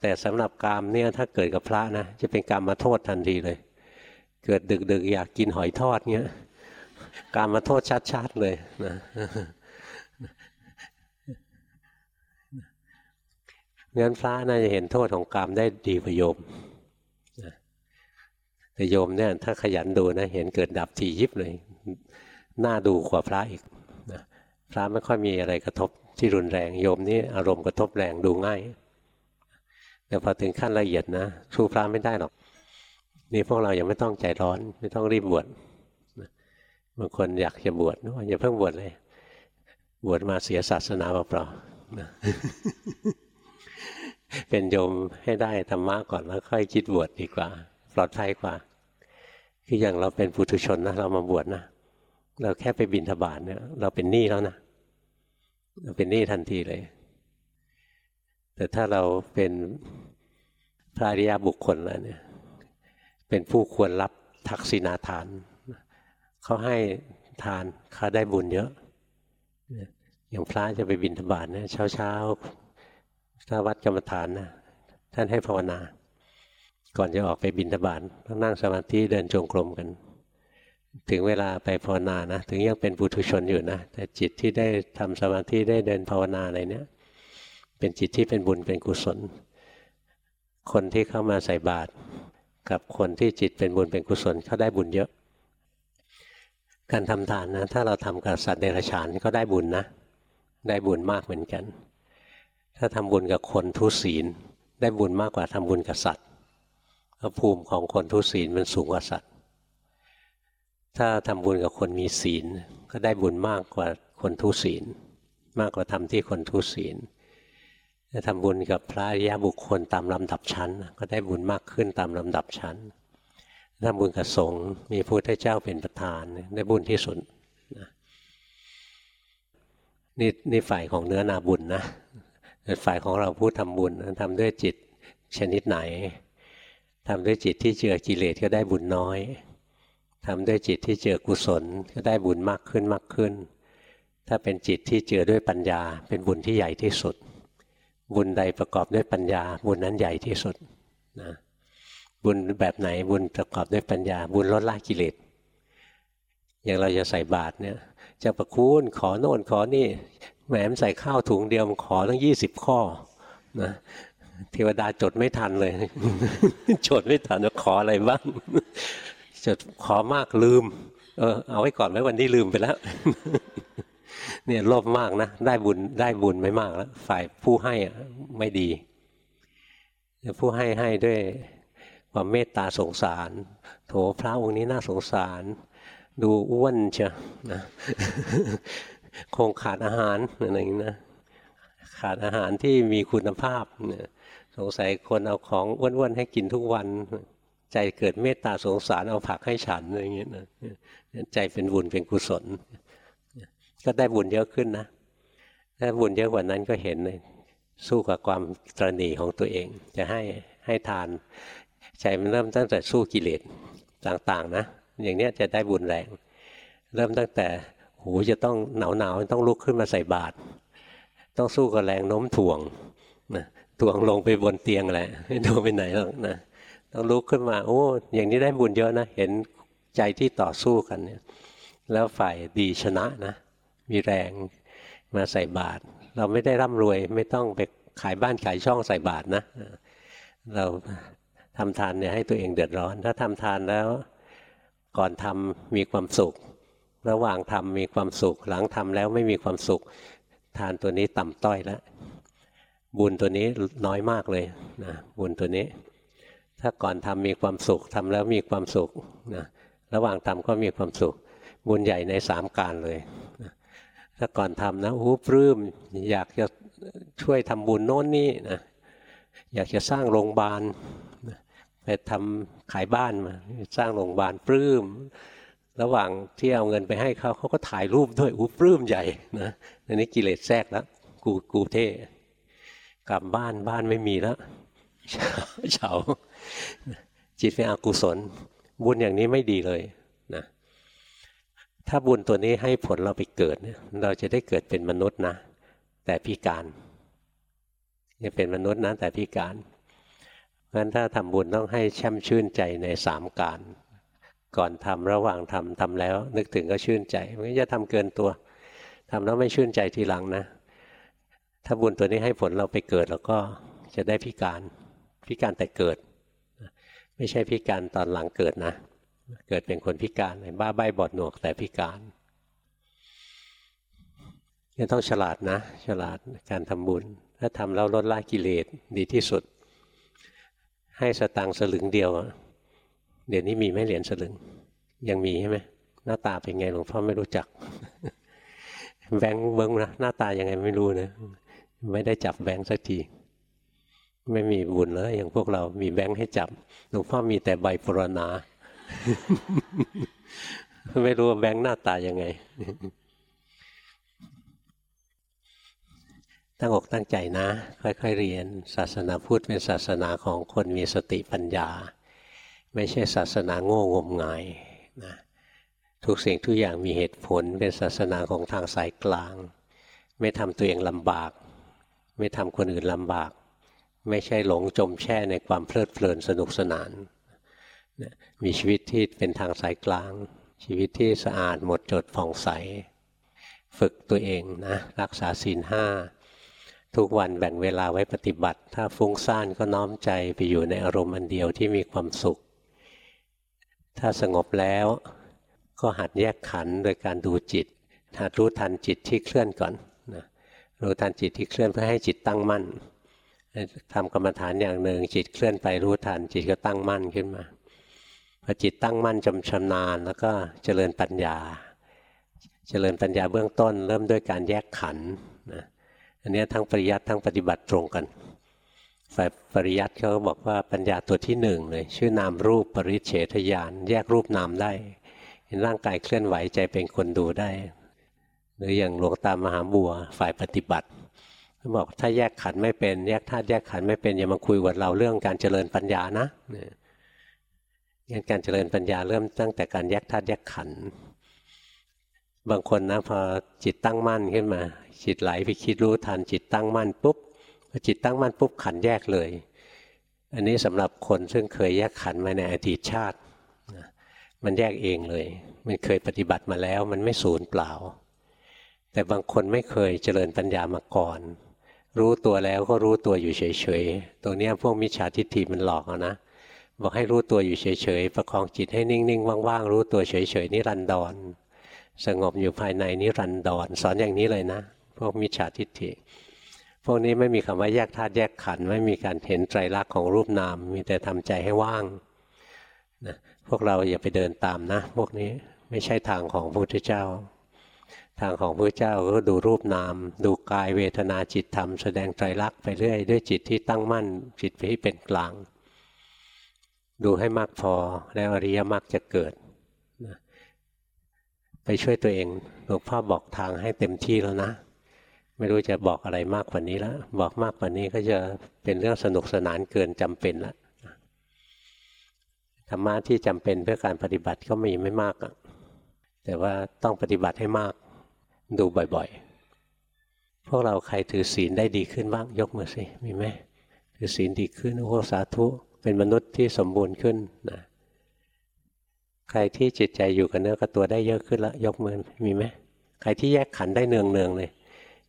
Speaker 1: แต่สำหรับกามเนี่ยถ้าเกิดกับพระนะจะเป็นกรรมมาโทษทันทีเลย เกิดดึกๆ อยากกินหอยทอดเงี้ยกรรมมาโทษชัดๆเลยนะงั้นพระน่าจะเห็นโทษของกรรมได้ดีกว่าโยม โยมเนี่ยถ้าขยันดูนะเห็นเกิดดับทียิบเลยน่าดูกว่าพระอีกนะพระไม่ค่อยมีอะไรกระทบที่รุนแรงโยมนี่อารมณ์กระทบแรงดูง่าย แต่พอถึงขั้นละเอียดนะสู้พระไม่ได้หรอก นี่พวกเรายังไม่ต้องใจร้อน ไม่ต้องรีบบวชบางคนอยากจะบวชนะอย่าเพิ่งบวชเลย บวชมาเสียศาสนาเปล่าเป็นโยมให้ได้ธรรมะก่อนแล้วค่อยคิดบวชดีกว่า ปลอดภัยกว่า คืออย่างเราเป็นปุถุชนนะเรามาบวชนะเราแค่ไปบินทบาทเนี่ย เราเป็นหนี้แล้วนะเราเป็นหนี้ทันทีเลย แต่ถ้าเราเป็นพระอริยบุคคลแล้วเนี่ย เป็นผู้ควรรับทักษิณาทาน เขาให้ทานเขาได้บุญเยอะ อย่างพระจะไปบิณฑบาตเนี่ยเช้าเช้าถ้าวัดกรรมฐานนะท่านให้ภาวนา ก่อนจะออกไปบิณฑบาตต้องนั่งสมาธิเดินจงกรมกัน ถึงเวลาไปภาวนานะ ถึงยังเป็นปุถุชนอยู่นะ แต่จิตที่ได้ทำสมาธิได้เดินภาวนาอะไรเนี้ยเป็นจิตที่เป็นบุญเป็นกุศล คนที่เข้ามาใส่บาตรกับคนที่จิตเป็นบุญเป็นกุศลเขาได้บุญเยอะ การทำทานนะ ถ้าเราทำกับสัตว์เดรัจฉานก็ได้บุญนะ ได้บุญมากเหมือนกัน ถ้าทำบุญกับคนทุศีล ได้บุญมากกว่าทำบุญกับสัตว์ ภูมิของคนทุศีลมันสูงกว่าสัตว์ ถ้าทำบุญกับคนมีศีล ก็ได้บุญมากกว่าคนทุศีล มากกว่าทำที่คนทุศีลถ้าทำบุญกับพระอริยบุคคลตามลำดับชั้น ก็ได้บุญมากขึ้นตามลำดับชั้นทำบุญกับสงฆ์มีพระพุทธเจ้าเป็นประธานได้บุญที่สุดนี่นี่ฝ่ายของเนื้อนาบุญนะฝ่ายของเราผู้ทำบุญทำด้วยจิตชนิดไหน ทำด้วยจิตที่เจือกิเลสก็ได้บุญน้อยทำด้วยจิตที่เจือกุศลก็ได้บุญมากขึ้นมากขึ้น ถ้าเป็นจิตที่เจือด้วยปัญญา เป็นบุญที่ใหญ่ที่สุด บุญใดประกอบด้วยปัญญา บุญนั้นใหญ่ที่สุดนะบุญแบบไหนบุญประกอบด้วยปัญญา บุญลดละกิเลสอย่างเราจะใส่บาตรเนี่ยจะประคุณขอโน่นขอนี่แหมใส่ข้าวถุงเดียวขอตั้งยี่สิบข้อนะ เทวดาจดไม่ทันเลย จดไม่ทันว่าขออะไรบ้างจดขอมากลืม เออเอาไว้ก่อนไว้วันนี้ลืมไปแล้ว เนี่ยโลภมากนะ ได้บุญได้บุญไม่มากแล้ว ฝ่ายผู้ให้ไม่ดี ผู้ให้ให้ด้วยความเมตตาสงสาร โถพระองค์นี้น่าสงสาร ดูอ้วนเชียนะคงขาดอาหารอะไรอย่างนี้นะขาดอาหารที่มีคุณภาพเนี่ย สงสัยคนเอาของอ้วนๆให้กินทุกวัน ใจเกิดเมตตาสงสารเอาผักให้ฉันอะไรอย่างเงี้ยนะใจเป็นบุญเป็นกุศล ก็ได้บุญเยอะขึ้นนะถ้าบุญเยอะกว่านั้นก็เห็นเลยสู้กับความตรณีของตัวเอง จะให้ให้ทาน ใจมันเริ่มตั้งแต่สู้กิเลสต่าง ๆ นะ อย่างเนี้ยจะได้บุญแรง เริ่มตั้งแต่หูจะต้องหนาวๆต้องลุกขึ้นมาใส่บาตรต้องสู้กับแรงโน้มถ่วงนะ ถ่วงลงไปบนเตียงแหละไม่ดูไปไหนหรอกนะต้องลุกขึ้นมาโอ้อย่างนี้ได้บุญเยอะนะ เห็นใจที่ต่อสู้กันเนี่ย แล้วฝ่ายดีชนะนะ มีแรงมาใส่บาตรเราไม่ได้ร่ำรวยไม่ต้องไปขายบ้านขายช่องใส่บาตรนะ เราทำทานเนี่ยให้ตัวเองเดือดร้อน ถ้าทำทานแล้วก่อนทำมีความสุข ระหว่างทำมีความสุข หลังทำแล้วไม่มีความสุข ทานตัวนี้ต่ำต้อยแล้ว บุญตัวนี้น้อยมากเลยนะบุญตัวนี้ ถ้าก่อนทำมีความสุขทำแล้วมีความสุขนะระหว่างทำก็มีความสุข บุญใหญ่ในสามการเลยนะถ้าก่อนทำนะหูปลื้มอยากจะช่วยทำบุญโน้นนี่นะอยากจะสร้างโรงพยาบาลไปทำขายบ้านมาสร้างโรงพยาบาลปลื้มระหว่างที่เอาเงินไปให้เขาเขาก็ถ่ายรูปด้วยอู้ปลื้มใหญ่นะอันนี้กิเลสแทรกแล้วกูกูเท่ กลับบ้านบ้านไม่มีแล้วเฉาจิตเป็นอกุศล บุญอย่างนี้ไม่ดีเลยนะถ้าบุญตัวนี้ให้ผลเราไปเกิดเนี่ยเราจะได้เกิดเป็นมนุษย์นะ แต่พิการจะเป็นมนุษย์นะแต่พิการเพราะฉะนั้นถ้าทำบุญต้องให้แช่มชื่นใจในสามการ ก่อนทำระหว่างทำทำแล้ว นึกถึงก็ชื่นใจไม่จะทำเกินตัวทำแล้วไม่ชื่นใจทีหลังนะ ถ้าบุญตัวนี้ให้ผลเราไปเกิดเราก็จะได้พิการพิการแต่เกิด ไม่ใช่พิการตอนหลังเกิดนะ เกิดเป็นคนพิการบ้าใบบอดหนวกแต่พิการยังต้องฉลาดนะ ฉลาดการทำบุญ ถ้าทำแล้วลดละกิเลสดีที่สุด ให้สตังสลึงเดียวเดี๋ยวนี้มีไม่เหรียญสลึง ยังมีใช่ไหมหน้าตาเป็นไงหลวงพ่อไม่รู้จัก แบงค์เบิ้งนะหน้าตายังไงไม่รู้นะ ไม่ได้จับแบงค์สักที ไม่มีบุญเลยอย่างพวกเรามีแบงค์ให้จับหลวงพ่อมีแต่ใบปรณาไม่รู้ว่าแบงค์หน้าตายังไง ตั้งอกตั้งใจนะ ค่อยๆเรียน ศาสนาพุทธเป็นศาสนาของคนมีสติปัญญา ไม่ใช่ศาสนาโง่งมงายนะทุกสิ่งทุกอย่างมีเหตุผลเป็นศาสนาของทางสายกลาง ไม่ทำตัวเองลำบาก ไม่ทำคนอื่นลำบาก ไม่ใช่หลงจมแช่ในความเพลิดเพลินสนุกสนานมีชีวิตที่เป็นทางสายกลาง ชีวิตที่สะอาดหมดจดผ่องใส ฝึกตัวเองนะรักษาศีลห้าทุกวันแบ่งเวลาไว้ปฏิบัติ ถ้าฟุ้งซ่านก็น้อมใจไปอยู่ในอารมณ์อันเดียวที่มีความสุข ถ้าสงบแล้วก็หัดแยกขันโดยการดูจิตหัดรู้ทันจิตที่เคลื่อนก่อน รู้ทันจิตที่เคลื่อนเพื่อให้จิตตั้งมั่นทำกรรมฐานอย่างหนึ่งจิตเคลื่อนไปรู้ทันจิตก็ตั้งมั่นขึ้นมาพอจิตตั้งมั่นจำชำนาญแล้วก็เจริญปัญญา เจริญปัญญาเบื้องต้น เริ่มด้วยการแยกขันนะอันนี้ทั้งปริยัติทั้งปฏิบัติตรงกันฝ่ายปริยัติเขาบอกว่าปัญญาตัวที่หนึ่งเลย ชื่อนามรูปปริเฉทญาณแยกรูปนามได้ เห็นร่างกายเคลื่อนไหวใจเป็นคนดูได้ หรืออย่างหลวงตามหาบัวฝ่ายปฏิบัติเขาบอกถ้าแยกขันไม่เป็นแยกธาตุแยกขันไม่เป็นอย่ามาคุยกับเราเรื่องการเจริญปัญญานะงั้นการเจริญปัญญาเริ่มตั้งแต่การแยกธาตุแยกขันบางคนนะพอจิตตั้งมั่นขึ้นมา จิตไหลไปคิดรู้ทันจิตตั้งมั่นปุ๊บพอจิตตั้งมั่นปุ๊บขันแยกเลย อันนี้สำหรับคนซึ่งเคยแยกขันมาในอดีตชาติ มันแยกเองเลย มันเคยปฏิบัติมาแล้ว มันไม่สูญเปล่า แต่บางคนไม่เคยเจริญปัญญามาก่อน รู้ตัวแล้วก็รู้ตัวอยู่เฉยๆตรงนี้พวกมิจฉาทิฏฐิมันหลอกเอานะ บอกให้รู้ตัวอยู่เฉยๆประคองจิตให้นิ่งๆว่างๆรู้ตัวเฉยๆนิรันดรสงบอยู่ภายในนิรันดรสอนอย่างนี้เลยนะ พวกมิจฉาทิฏฐิ พวกนี้ไม่มีคำว่าแยกธาตุแยกขันธ์ไม่มีการเห็นไตรลักษณ์ของรูปนาม มีแต่ทำใจให้ว่างนะพวกเราอย่าไปเดินตามนะ พวกนี้ไม่ใช่ทางของพระพุทธเจ้า ทางของพระเจ้าก็ดูรูปนาม ดูกายเวทนาจิตธรรมแสดงไตรลักษณ์ไปเรื่อยด้วยจิตที่ตั้งมั่น จิตที่เป็นกลาง ดูให้มากพอแล้วอริยมรรคจะเกิดไปช่วยตัวเองหลวงพ่อบอกทางให้เต็มที่แล้วนะ ไม่รู้จะบอกอะไรมากกว่านี้แล้วบอกมากกว่านี้ก็จะเป็นเรื่องสนุกสนานเกินจำเป็นล้วธรรมะที่จำเป็นเพื่อการปฏิบัติก็มีไม่มากแต่ว่าต้องปฏิบัติให้มาก ดูบ่อยๆ พวกเราใครถือศีลได้ดีขึ้นบ้างยกมือสิมีไหมถือศีลดีขึ้นโอ้สาธุเป็นมนุษย์ที่สมบูรณ์ขึ้นนะใครที่จิตใจอยู่กับเนื้อกับตัวได้เยอะขึ้นแล้วยกมือมีไหมใครที่แยกขันได้เนืองเนืองเลย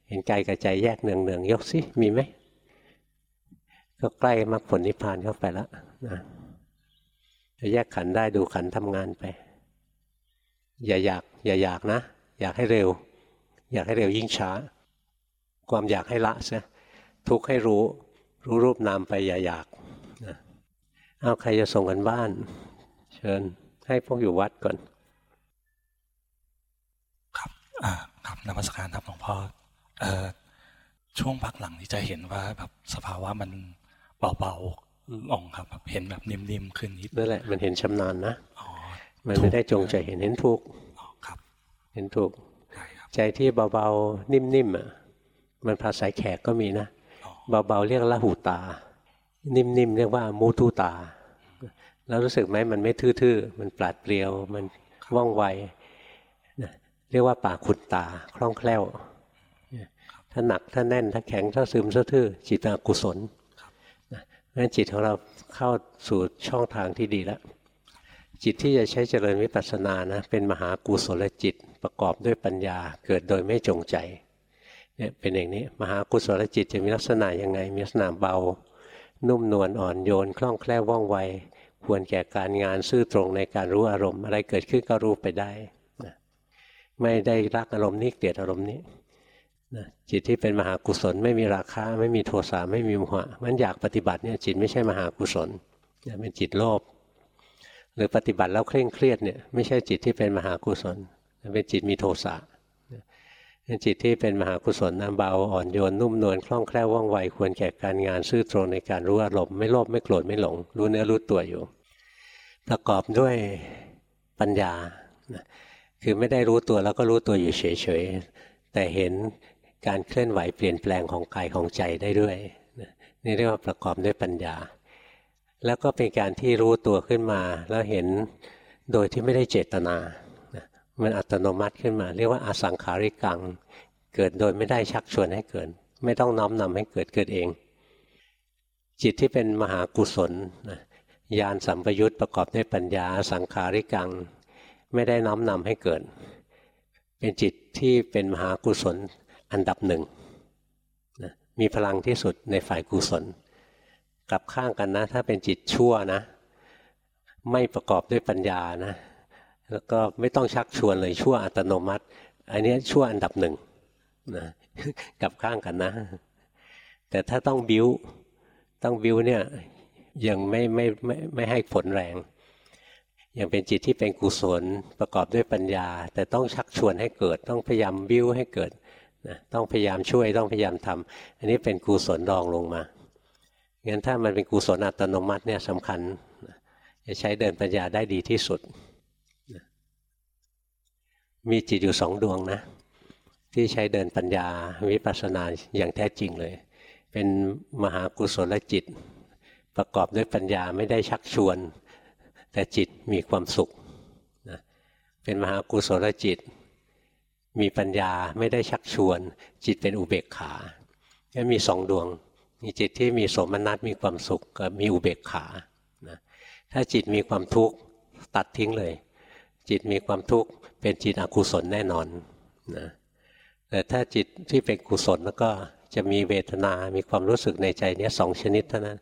Speaker 1: เห็นกายกับใจแยกเนืองเนืองยกสิมีไหมก็ใกล้มรรคผลนิพพานเข้าไปแล้วนะจะแยกขันได้ดูขันทำงานไป อย่าอยาก อย่าอยากนะ อยากให้เร็ว อยากให้เร็วยิ่งช้า ความอยากให้ละซะทุกให้รู้ รู้รูปนามไปอย่าอยากเอาใครจะส่งกันบ้าน เชิญให้พวกอยู่วัดก่อน
Speaker 2: ครับอ่าครับนมัสการครับหลวงพ่อเอ่อช่วงพักหลังนี้จะเห็นว่าแบบสภาวะมันเบาๆลงครับแบบเห็นแบบนิ่มๆขึ้นนิด
Speaker 1: นั่นแหละมันเห็นชำนาญนะมันไม่ได้จงใจเห็นเห็นถูก
Speaker 2: ครับ
Speaker 1: เห็นถูก ใจที่เบาๆนิ่มๆอะมันภาษาแขกก็มีนะเบาๆเรียกละหูตา นิ่มๆเรียกว่ามูทุตา แล้วรู้สึกไหมมันไม่ทื่อๆมันปราดเปรียวมันว่องไวเรียกว่าปากขุดตาคล่องแคล่วถ้าหนักถ้าแน่นถ้าแข็งถ้าซึมถ้าทื่อจิตอกุศลนั้นจิตของเราเข้าสู่ช่องทางที่ดีแล้วจิตที่จะใช้เจริญวิปัสสนานะเป็นมหากุศลจิต ประกอบด้วยปัญญาเกิดโดยไม่จงใจเนี่ยเป็นอย่างนี้มหากุศลจิตจะมีลักษณะยังไงมีลักษณะเบา นุ่มนวลอ่อนโยน คล่องแคล่วว่องไว ควรแก่การงานซื่อตรงในการรู้อารมณ์ อะไรเกิดขึ้นก็รู้ไปได้นะไม่ได้รักอารมณ์นี้เกลียดอารมณ์นี้นะจิตที่เป็นมหากุศลไม่มีราคาไม่มีโทสะไม่มีโมหะมันอยากปฏิบัติเนี่ยจิตไม่ใช่มหากุศลเป็นจิตโลภหรือปฏิบัติแล้วเคร่งเครียดเนี่ยไม่ใช่จิตที่เป็นมหากุศล เป็นจิตมีโทสะจิตที่เป็นมหากุศลน้ำเบาอ่อนโยนนุ่มนวลคล่องแคล่วว่องไวควรแก่การงานซื่อตรงในการรู้อารมณ์ไม่โลภไม่โกรธไม่หลง รู้เนื้อรู้ตัวอยู่ ประกอบด้วยปัญญาคือไม่ได้รู้ตัวแล้วก็รู้ตัวอยู่เฉยๆแต่เห็นการเคลื่อนไหวเปลี่ยนแปลงของกายของใจได้ด้วยนี่เรียกว่าประกอบด้วยปัญญา แล้วก็เป็นการที่รู้ตัวขึ้นมา แล้วเห็นโดยที่ไม่ได้เจตนา มันอัตโนมัติขึ้นมา เรียกว่าอาสังขาริกัง เกิดโดยไม่ได้ชักชวนให้เกิด ไม่ต้องน้อมนำให้เกิดเกิดเอง จิตที่เป็นมหากุศลญาณสัมปยุตประกอบด้วยปัญญาสังขาริกัง ไม่ได้น้อมนำให้เกิด เป็นจิตที่เป็นมหากุศลอันดับหนึ่งมีพลังที่สุดในฝ่ายกุศลกลับข้างกันนะ ถ้าเป็นจิตชั่วนะ ไม่ประกอบด้วยปัญญานะ แล้วก็ไม่ต้องชักชวนเลยชั่วอัตโนมัติ อันนี้ชั่วอันดับหนึ่งนะกับข้างกันนะ แต่ถ้าต้องบิ้วต้องวิวเนี่ยยังไม่ไม่ไม่ไม่ให้ผลแรงยังเป็นจิตที่เป็นกุศลประกอบด้วยปัญญา แต่ต้องชักชวนให้เกิด ต้องพยายามวิวให้เกิดนะต้องพยายามช่วยต้องพยายามทำอันนี้เป็นกุศลรองลงมางั้นถ้ามันเป็นกุศลอัตโนมัติเนี่ยสำคัญจะใช้เดินปัญญาได้ดีที่สุด มีจิตอยู่สองดวงนะ ที่ใช้เดินปัญญาวิปัสสนาอย่างแท้จริงเลย เป็นมหากุศลจิต ประกอบด้วยปัญญาไม่ได้ชักชวน แต่จิตมีความสุขนะเป็นมหากุศลจิต มีปัญญาไม่ได้ชักชวน จิตเป็นอุเบกขาก็มีสองดวง มีจิตที่มีสมนัตมีความสุขกับมีอุเบกขานะถ้าจิตมีความทุกข์ตัดทิ้งเลย จิตมีความทุกข์ เป็นจิตอกุศลแน่นอนนะแต่ถ้าจิตที่เป็นกุศลแล้วก็จะมีเวทนา มีความรู้สึกในใจนี้สองชนิดเท่านั้น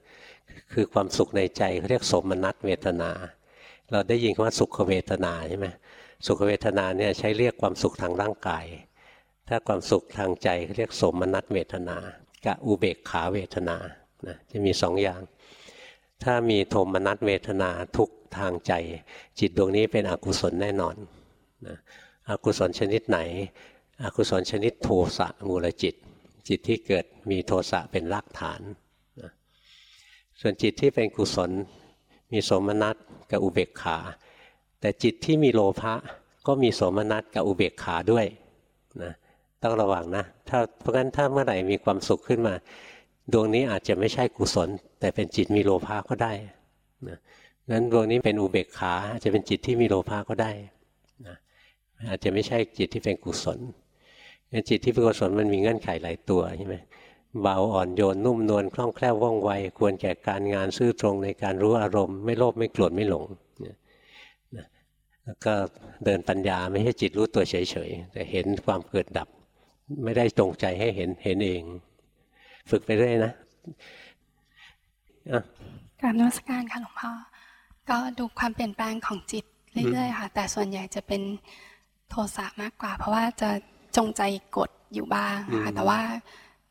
Speaker 1: คือความสุขในใจเขาเรียกสมนัตเวทนา เราได้ยินคำว่าสุขเวทนาใช่ไหมสุขเวทนาเนี่ยใช้เรียกความสุขทางร่างกาย ถ้าความสุขทางใจเขาเรียกสมนัตเวทนา กับอุเบกขาเวทนานะจะมีสองอย่าง ถ้ามีโทมนัตเวทนาทุกทางใจ จิตดวงนี้เป็นอกุศลแน่นอน นะอกุศลชนิดไหน อกุศลชนิดโทสะมูลจิต จิตที่เกิดมีโทสะเป็นรากฐานนะส่วนจิตที่เป็นกุศลมีสมนัตกับอุเบกขา แต่จิตที่มีโลภะก็มีสมนัตกับอุเบกขาด้วยนะต้องระวังนะถ้าเพราะงั้นถ้าเมื่อไหร่มีความสุขขึ้นมาดวงนี้อาจจะไม่ใช่กุศล แต่เป็นจิตมีโลภะก็ได้นะนั้นดวงนี้เป็นอุเบกขาอาจจะเป็นจิตที่มีโลภะก็ได้ อาจจะไม่ใช่จิตที่เป็นกุศลจิตที่เป็นกุศลมันมีเงื่อนไขหลายตัวใช่ไหมเบาอ่อนโยนนุ่มนวลคล่องแคล่วว่องไว ควรแก่การงานซื่อตรงในการรู้อารมณ์ ไม่โลภไม่โกรธไม่หลงแล้วก็เดินปัญญาไม่ใช่จิตรู้ตัวเฉยๆแต่เห็นความเกิดดับ ไม่ได้จงใจให้เห็นเห็นเอง ฝึกไปเรื่อยนะะ
Speaker 3: กราบนวัตการค่ะหลวงพ่อก็ดูความเปลี่ยนแปลงของจิตเรื่อยๆค่ะ แต่ส่วนใหญ่จะเป็น โทสะมากกว่า เพราะว่าจะจงใจกดอยู่บ้างค่ะแต่ว่า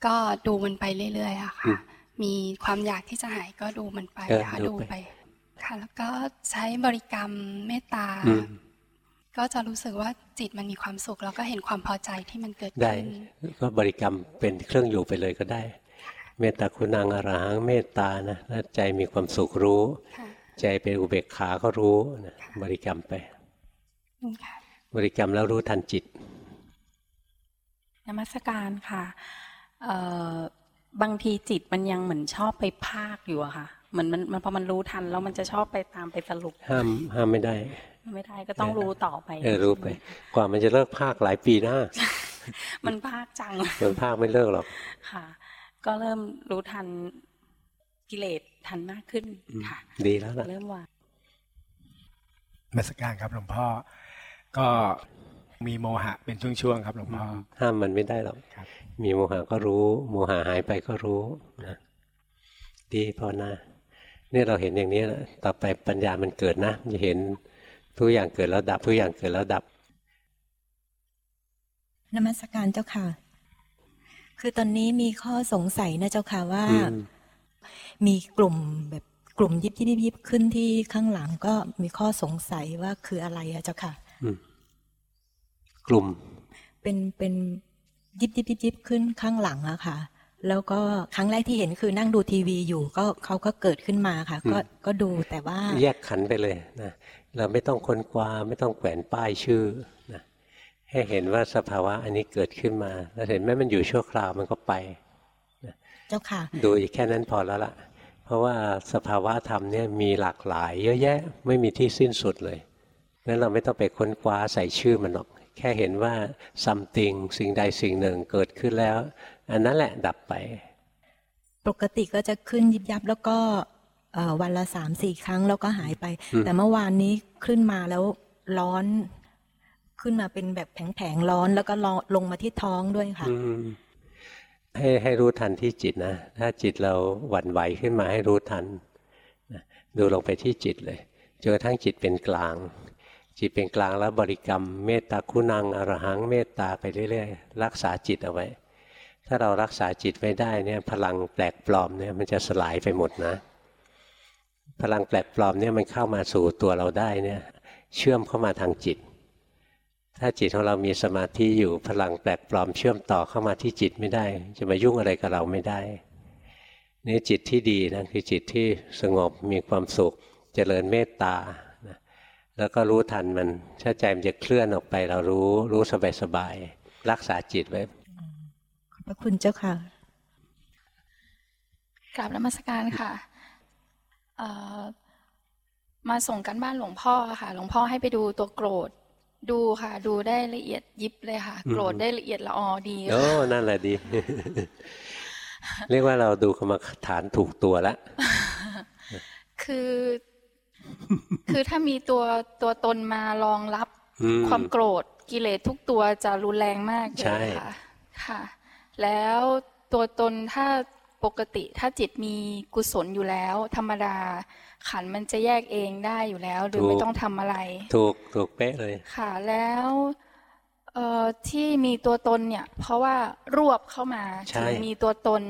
Speaker 3: ก็ดูมันไปเรื่อยๆอะค่ะ มีความอยากที่จะหายก็ดูมันไปค่ะดูไป ค่ะ แล้วก็ใช้บริกรรมเมตตา ก็จะรู้สึกว่าจิตมันมีความสุข แล้วก็เห็นความพอใจที่มันเกิดขึ้น
Speaker 1: ก็บริกรรมเป็นเครื่องอยู่ไปเลยก็ได้ เมตตาคุณังอรหังเมตตานะแล้วใจมีความสุขรู้ ใจเป็นอุเบกขาก็รู้นะบริกรรมไป บริกรรมแล้วรู้ทันจิต
Speaker 4: นมัสการค่ะบางทีจิตมันยังเหมือนชอบไปภาคอยู่อะค่ะเหมือนมันมันพอมันรู้ทันแล้วมันจะชอบไปตามไปสรุป
Speaker 1: ห้ามห้ามไม่ได้
Speaker 4: ไม่ได้ก็ต้องรู้ต่อไป
Speaker 1: เออรู้ไป กว่ามันจะเลิกภาคหลายปีหน้า
Speaker 4: มันภาคจัง
Speaker 1: มันภาคไม่เลิกหรอก
Speaker 4: ค่ะ ก็เริ่มรู้ทันกิเลสทันมากขึ้นค่ะ
Speaker 1: ดีแล้ว
Speaker 4: เริ่มว่า
Speaker 5: มรสการครับหลวงพ่อ ก็มีโมหะเป็นช่วงๆครับหลวงพ่อ
Speaker 1: ห้ามมันไม่ได้หรอกมีโมหะก็รู้ โมหะหายไปก็รู้นะดีพอนะนี่เราเห็นอย่างนี้แล้วต่อไปปัญญามันเกิดนะจะเห็นทุกอย่างเกิดแล้วดับทุกอย่างเกิดแล้วดับ
Speaker 6: นมัสการเจ้าค่ะ คือตอนนี้มีข้อสงสัยนะเจ้าค่ะว่า มีกลุ่มแบบกลุ่มยิบยิบยิบขึ้นที่ข้างหลังก็มีข้อสงสัยว่าคืออะไรอะเจ้าค่ะ
Speaker 1: กลุ่ม
Speaker 6: เป็นเป็นยิบยิบยิบยิบขึ้นข้างหลังอะค่ะ แล้วก็ครั้งแรกที่เห็นคือนั่งดูทีวีอยู่ก็เขาก็เกิดขึ้นมาค่ะ ก็ก็ดูแต่ว่า
Speaker 1: แยกขันไปเลยนะเราไม่ต้องค้นคว้าไม่ต้องแขวนป้ายชื่อนะให้เห็นว่าสภาวะอันนี้เกิดขึ้นมาแล้วเห็นแม้มันอยู่ชั่วคราวมันก็ไป
Speaker 6: เจ้าค่ะ
Speaker 1: ดูอีกแค่นั้นพอแล้วล่ะ เพราะว่าสภาวะธรรมเนี่ยมีหลากหลาย เยอะแยะไม่มีที่สิ้นสุดเลย นั้นเราไม่ต้องไปค้นคว้าใส่ชื่อมันหรอก แค่เห็นว่า something สิ่งใดสิ่งหนึ่งเกิดขึ้นแล้ว อันนั้นแหละดับไป
Speaker 6: ปกติก็จะขึ้นยิบยับแล้วก็วันละสามสี่ครั้งแล้วก็หายไป แต่เมื่อวานนี้ขึ้นมาแล้วร้อน ขึ้นมาเป็นแบบแผงๆร้อน แล้วก็ลงมาที่ท้องด้วยค่ะ
Speaker 1: ให้ให้รู้ทันที่จิตนะถ้าจิตเราหวั่นไหวขึ้นมาให้รู้ทันดูลงไปที่จิตเลยจนกระทั่งจิตเป็นกลาง จิตเป็นกลางแล้วบริกรรม เมตตาคุณังอรหังเมตตาไปเรื่อยๆรักษาจิตเอาไว้ ถ้าเรารักษาจิตไว้ได้เนี่ยพลังแปลกปลอมเนี่ยมันจะสลายไปหมดนะ พลังแปลกปลอมเนี่ยมันเข้ามาสู่ตัวเราได้เนี่ยเชื่อมเข้ามาทางจิต ถ้าจิตของเรามีสมาธิอยู่พลังแปลกปลอมเชื่อมต่อเข้ามาที่จิตไม่ได้ จะมายุ่งอะไรกับเราไม่ได้นี่จิตที่ดีนะคือจิตที่สงบมีความสุขเจริญเมตตา แล้วก็รู้ทันมันถ้าใจมันจะเคลื่อนออกไป เรารู้รู้สบายๆรักษาจิตไว้
Speaker 6: ขอบพระคุณเจ้าค่ะ
Speaker 3: กราบนมัสการค่ะมาส่งกันบ้านหลวงพ่อค่ะ หลวงพ่อให้ไปดูตัวโกรธ ดูค่ะ ดูได้ละเอียดยิบเลยค่ะ โกรธได้ละเอียดละออดี
Speaker 1: โอ้นั่นแหละดี เรียกว่าเราดูกรรมฐานถูกตัวแล้ว
Speaker 3: คือ คือถ้ามีตัวตัวตนมารองรับความโกรธกิเลสทุกตัวจะรุนแรงมากเลยค่ะค่ะ แล้วตัวตนถ้าปกติถ้าจิตมีกุศลอยู่แล้ว ธรรมดา ขันมันจะแยกเองได้อยู่แล้ว โดยไม่ต้องทำอะไร
Speaker 1: ถูกถูกเป๊ะเลย
Speaker 3: ค่ะ แล้วที่มีตัวตนเนี่ย เพราะว่ารวบเข้ามาถึงมีตัวตน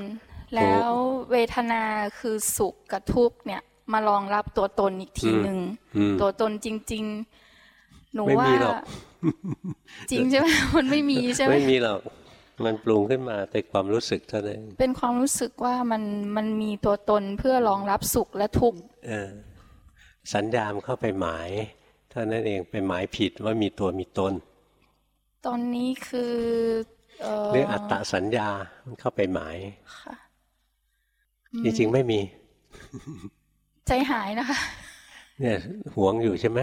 Speaker 3: แล้วเวทนาคือสุขกับทุกเนี่ย มารองรับตัวตนอีกทีหนึ่งตัวตนจริง ๆ หนูว่าจริงใช่ไหมมันไม่มีใช่ไหม
Speaker 1: ไม่มีหรอกมันปรุงขึ้นมาเป็นความรู้สึกเท่านั้น
Speaker 3: เป็นความรู้สึกว่ามันมันมีตัวตนเพื่อรองรับสุขและทุกข์
Speaker 1: สัญญามเข้าไปหมายเท่านั้นเองไปหมายผิดว่ามีตัวมีตน
Speaker 3: ตอนนี้คือ
Speaker 1: เรื่องอัตตสัญญามันเข้าไปหมายจริงๆไม่มี
Speaker 3: ใจหายนะคะ
Speaker 1: เนี่ยห่วงอยู่ใช่ไหม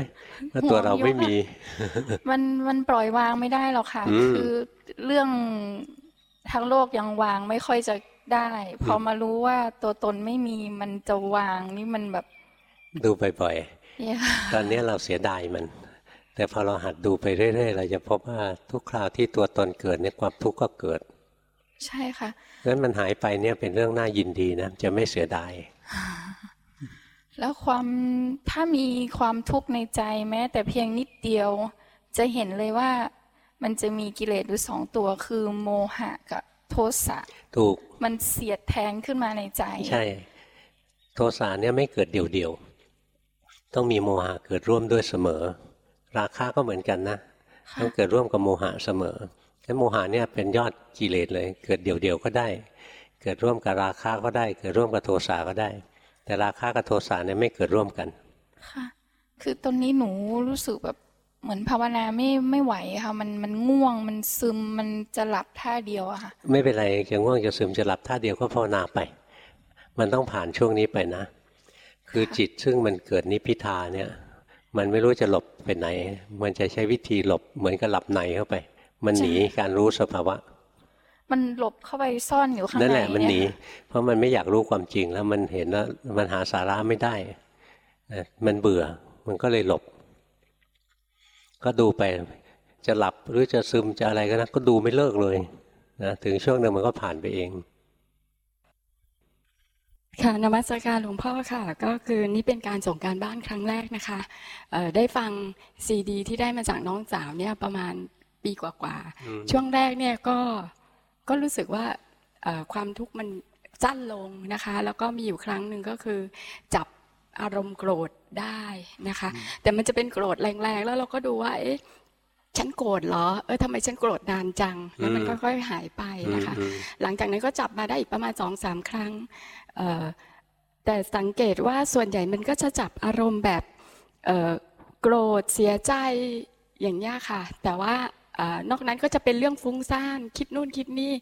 Speaker 1: ว่าตัวเราไม่มี
Speaker 3: มันมันปล่อยวางไม่ได้หรอกค่ะ คือเรื่องทั้งโลกยังวางไม่ค่อยจะได้ พอมารู้ว่าตัวตนไม่มีมันจะวางนี่มันแบบ
Speaker 1: ดูบ่อยๆตอนนี้เราเสียดายมัน แต่พอเราหัดดูไปเรื่อยๆเราจะพบว่าทุกคราวที่ตัวตนเกิดเนี่ยความทุกข์ก็เกิด
Speaker 3: ใช่ค่ะ
Speaker 1: งั้นมันหายไปเนี่ยเป็นเรื่องน่ายินดีนะจะไม่เสียดาย
Speaker 3: แล้วความถ้ามีความทุกข์ในใจแม้แต่เพียงนิดเดียว จะเห็นเลยว่ามันจะมีกิเลสอยู่สองตัวคือโมหะกับโทสะ
Speaker 1: ถูก
Speaker 3: มันเสียดแทงขึ้นมาในใจ
Speaker 1: ใช่ โทสะเนี่ยไม่เกิดเดี่ยวๆต้องมีโมหะเกิดร่วมด้วยเสมอ ราคาก็เหมือนกันนะต้องเกิดร่วมกับโมหะเสมอแค่โมหะเนี่ยเป็นยอดกิเลสเลย เกิดเดี่ยวๆก็ได้ เกิดร่วมกับราคาก็ได้ เกิดร่วมกับโทสะก็ได้ แต่ราคากับโทสะเนี่ยไม่เกิดร่วมกัน
Speaker 3: ค่ะ คือตอนนี้หนูรู้สึกแบบเหมือนภาวนาไม่ไม่ไหวค่ะมันมันง่วงมันซึมมันจะหลับท่าเดียวอะค่ะ
Speaker 1: ไม่เป็นไรจะง่วงจะซึมจะหลับท่าเดียวก็ภาวนาไป มันต้องผ่านช่วงนี้ไปนะ คือจิตซึ่งมันเกิดนิพิทาเนี่ย มันไม่รู้จะหลบไปไหน มันจะใช้วิธีหลบเหมือนกับหลับในเข้าไป มันหนีการรู้สภาวะ
Speaker 3: มันหลบเข้าไปซ่อนอยู่ข้างใน
Speaker 1: นั่นแหละมันหนี เพราะมันไม่อยากรู้ความจริงแล้วมันเห็นแล้วมันหาสาระไม่ได้มันเบื่อมันก็เลยหลบ ก็ดูไปจะหลับหรือจะซึมจะอะไรก็นะก็ดูไม่เลิกเลยนะถึงช่วงหนึ่งมันก็ผ่านไปเอง
Speaker 7: ค่ะนมัสการหลวงพ่อค่ะ ก็คือนี่เป็นการส่งการบ้านครั้งแรกนะคะได้ฟังซีดี ที่ได้มาจากน้องสาวเนี่ยประมาณปีกว่าๆช่วงแรกเนี่ยก็ ก็รู้สึกว่าความทุกข์มันสั้นลงนะคะ แล้วก็มีอยู่ครั้งหนึ่งก็คือ จับอารมณ์โกรธได้นะคะ แต่มันจะเป็นโกรธแรงๆ แล้วเราก็ดูว่า เอ๊ะฉันโกรธเหรอ เออทำไมฉันโกรธนานจัง แล้วมันค่อยๆหายไปนะคะ หลังจากนั้นก็จับมาได้อีกประมาณสองสามครั้ง แต่สังเกตว่าส่วนใหญ่มันก็จะจับอารมณ์แบบโกรธเสียใจอย่างนี้ค่ะ แต่ว่า นอกนั้นก็จะเป็นเรื่องฟุ้งซ่านคิดนู่นคิดนี่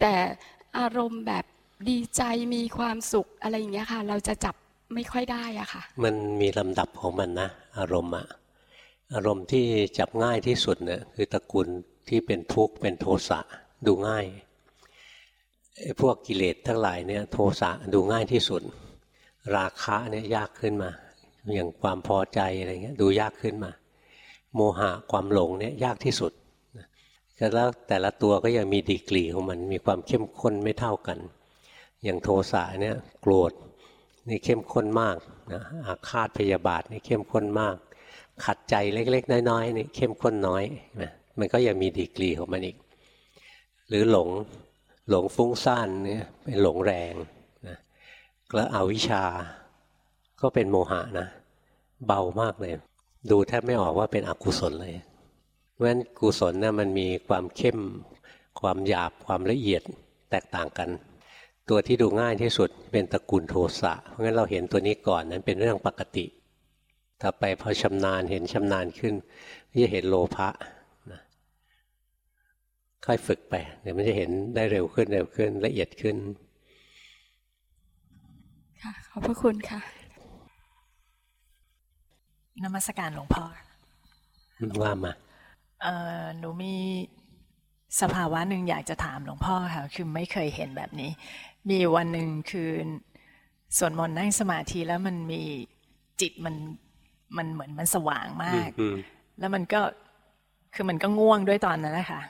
Speaker 7: แต่อารมณ์แบบดีใจมีความสุขอะไรอย่างเงี้ยค่ะ เราจะจับไม่ค่อยได้อะค่ะ
Speaker 1: มันมีลำดับของมันนะ อารมณ์อะอารมณ์ที่จับง่ายที่สุดเนี่ยคือตระกูลที่เป็นทุกข์เป็นโทสะดูง่ายพวกกิเลสทั้งหลายเนี่ยโทสะดูง่ายที่สุด ราคะเนี่ยยากขึ้นมา อย่างความพอใจอะไรเงี้ยดูยากขึ้นมา โมหะความหลงเนี่ยยากที่สุด แล้วแต่ละตัวก็ยังมีดีกรีของมันมีความเข้มข้นไม่เท่ากัน อย่างโทสะเนี่ยโกรธนี่เข้มข้นมากนะอาฆาตพยาบาทนี่เข้มข้นมาก ขัดใจเล็ก ๆ น้อยๆนี่เข้มข้นน้อยนะมันก็ยังมีดีกรีของมันอีก หรือหลงหลงฟุ้งซ่านเนี่ยเป็นหลงแรงนะแล้วอวิชาก็เป็นโมหะนะ เบามากเลย ดูแทบไม่ออกว่าเป็นอกุศลเลย เพราะฉะนั้นกุศลนะ่ะมันมีความเข้ม ความหยาบความละเอียดแตกต่างกัน ตัวที่ดูง่ายที่สุดเป็นตระกูลโทสะเพราะงั้นเราเห็นตัวนี้ก่อนนั้นเป็นเรื่องปกติถ้าไปพอชำนาญเห็นชำนาญขึ้นจะเห็นโลภะนะค่อยฝึกไปเดี๋ยวมันจะเห็นได้เร็วขึ้นเร็วขึ้นละเอียดขึ้น
Speaker 7: ค่ะขอบพระคุณค่ะ
Speaker 8: นมัสการหลวงพ่อ
Speaker 1: ว่ามา
Speaker 8: เอ่อ หนูมีสภาวะหนึ่งอยากจะถามหลวงพ่อค่ะ คือไม่เคยเห็นแบบนี้ มีวันหนึ่งคือสวดมนต์นั่งสมาธิแล้วมันมีจิตมันมันเหมือนมันสว่างมาก แล้วมันก็คือมันก็ง่วงด้วยตอนนั้นนะคะ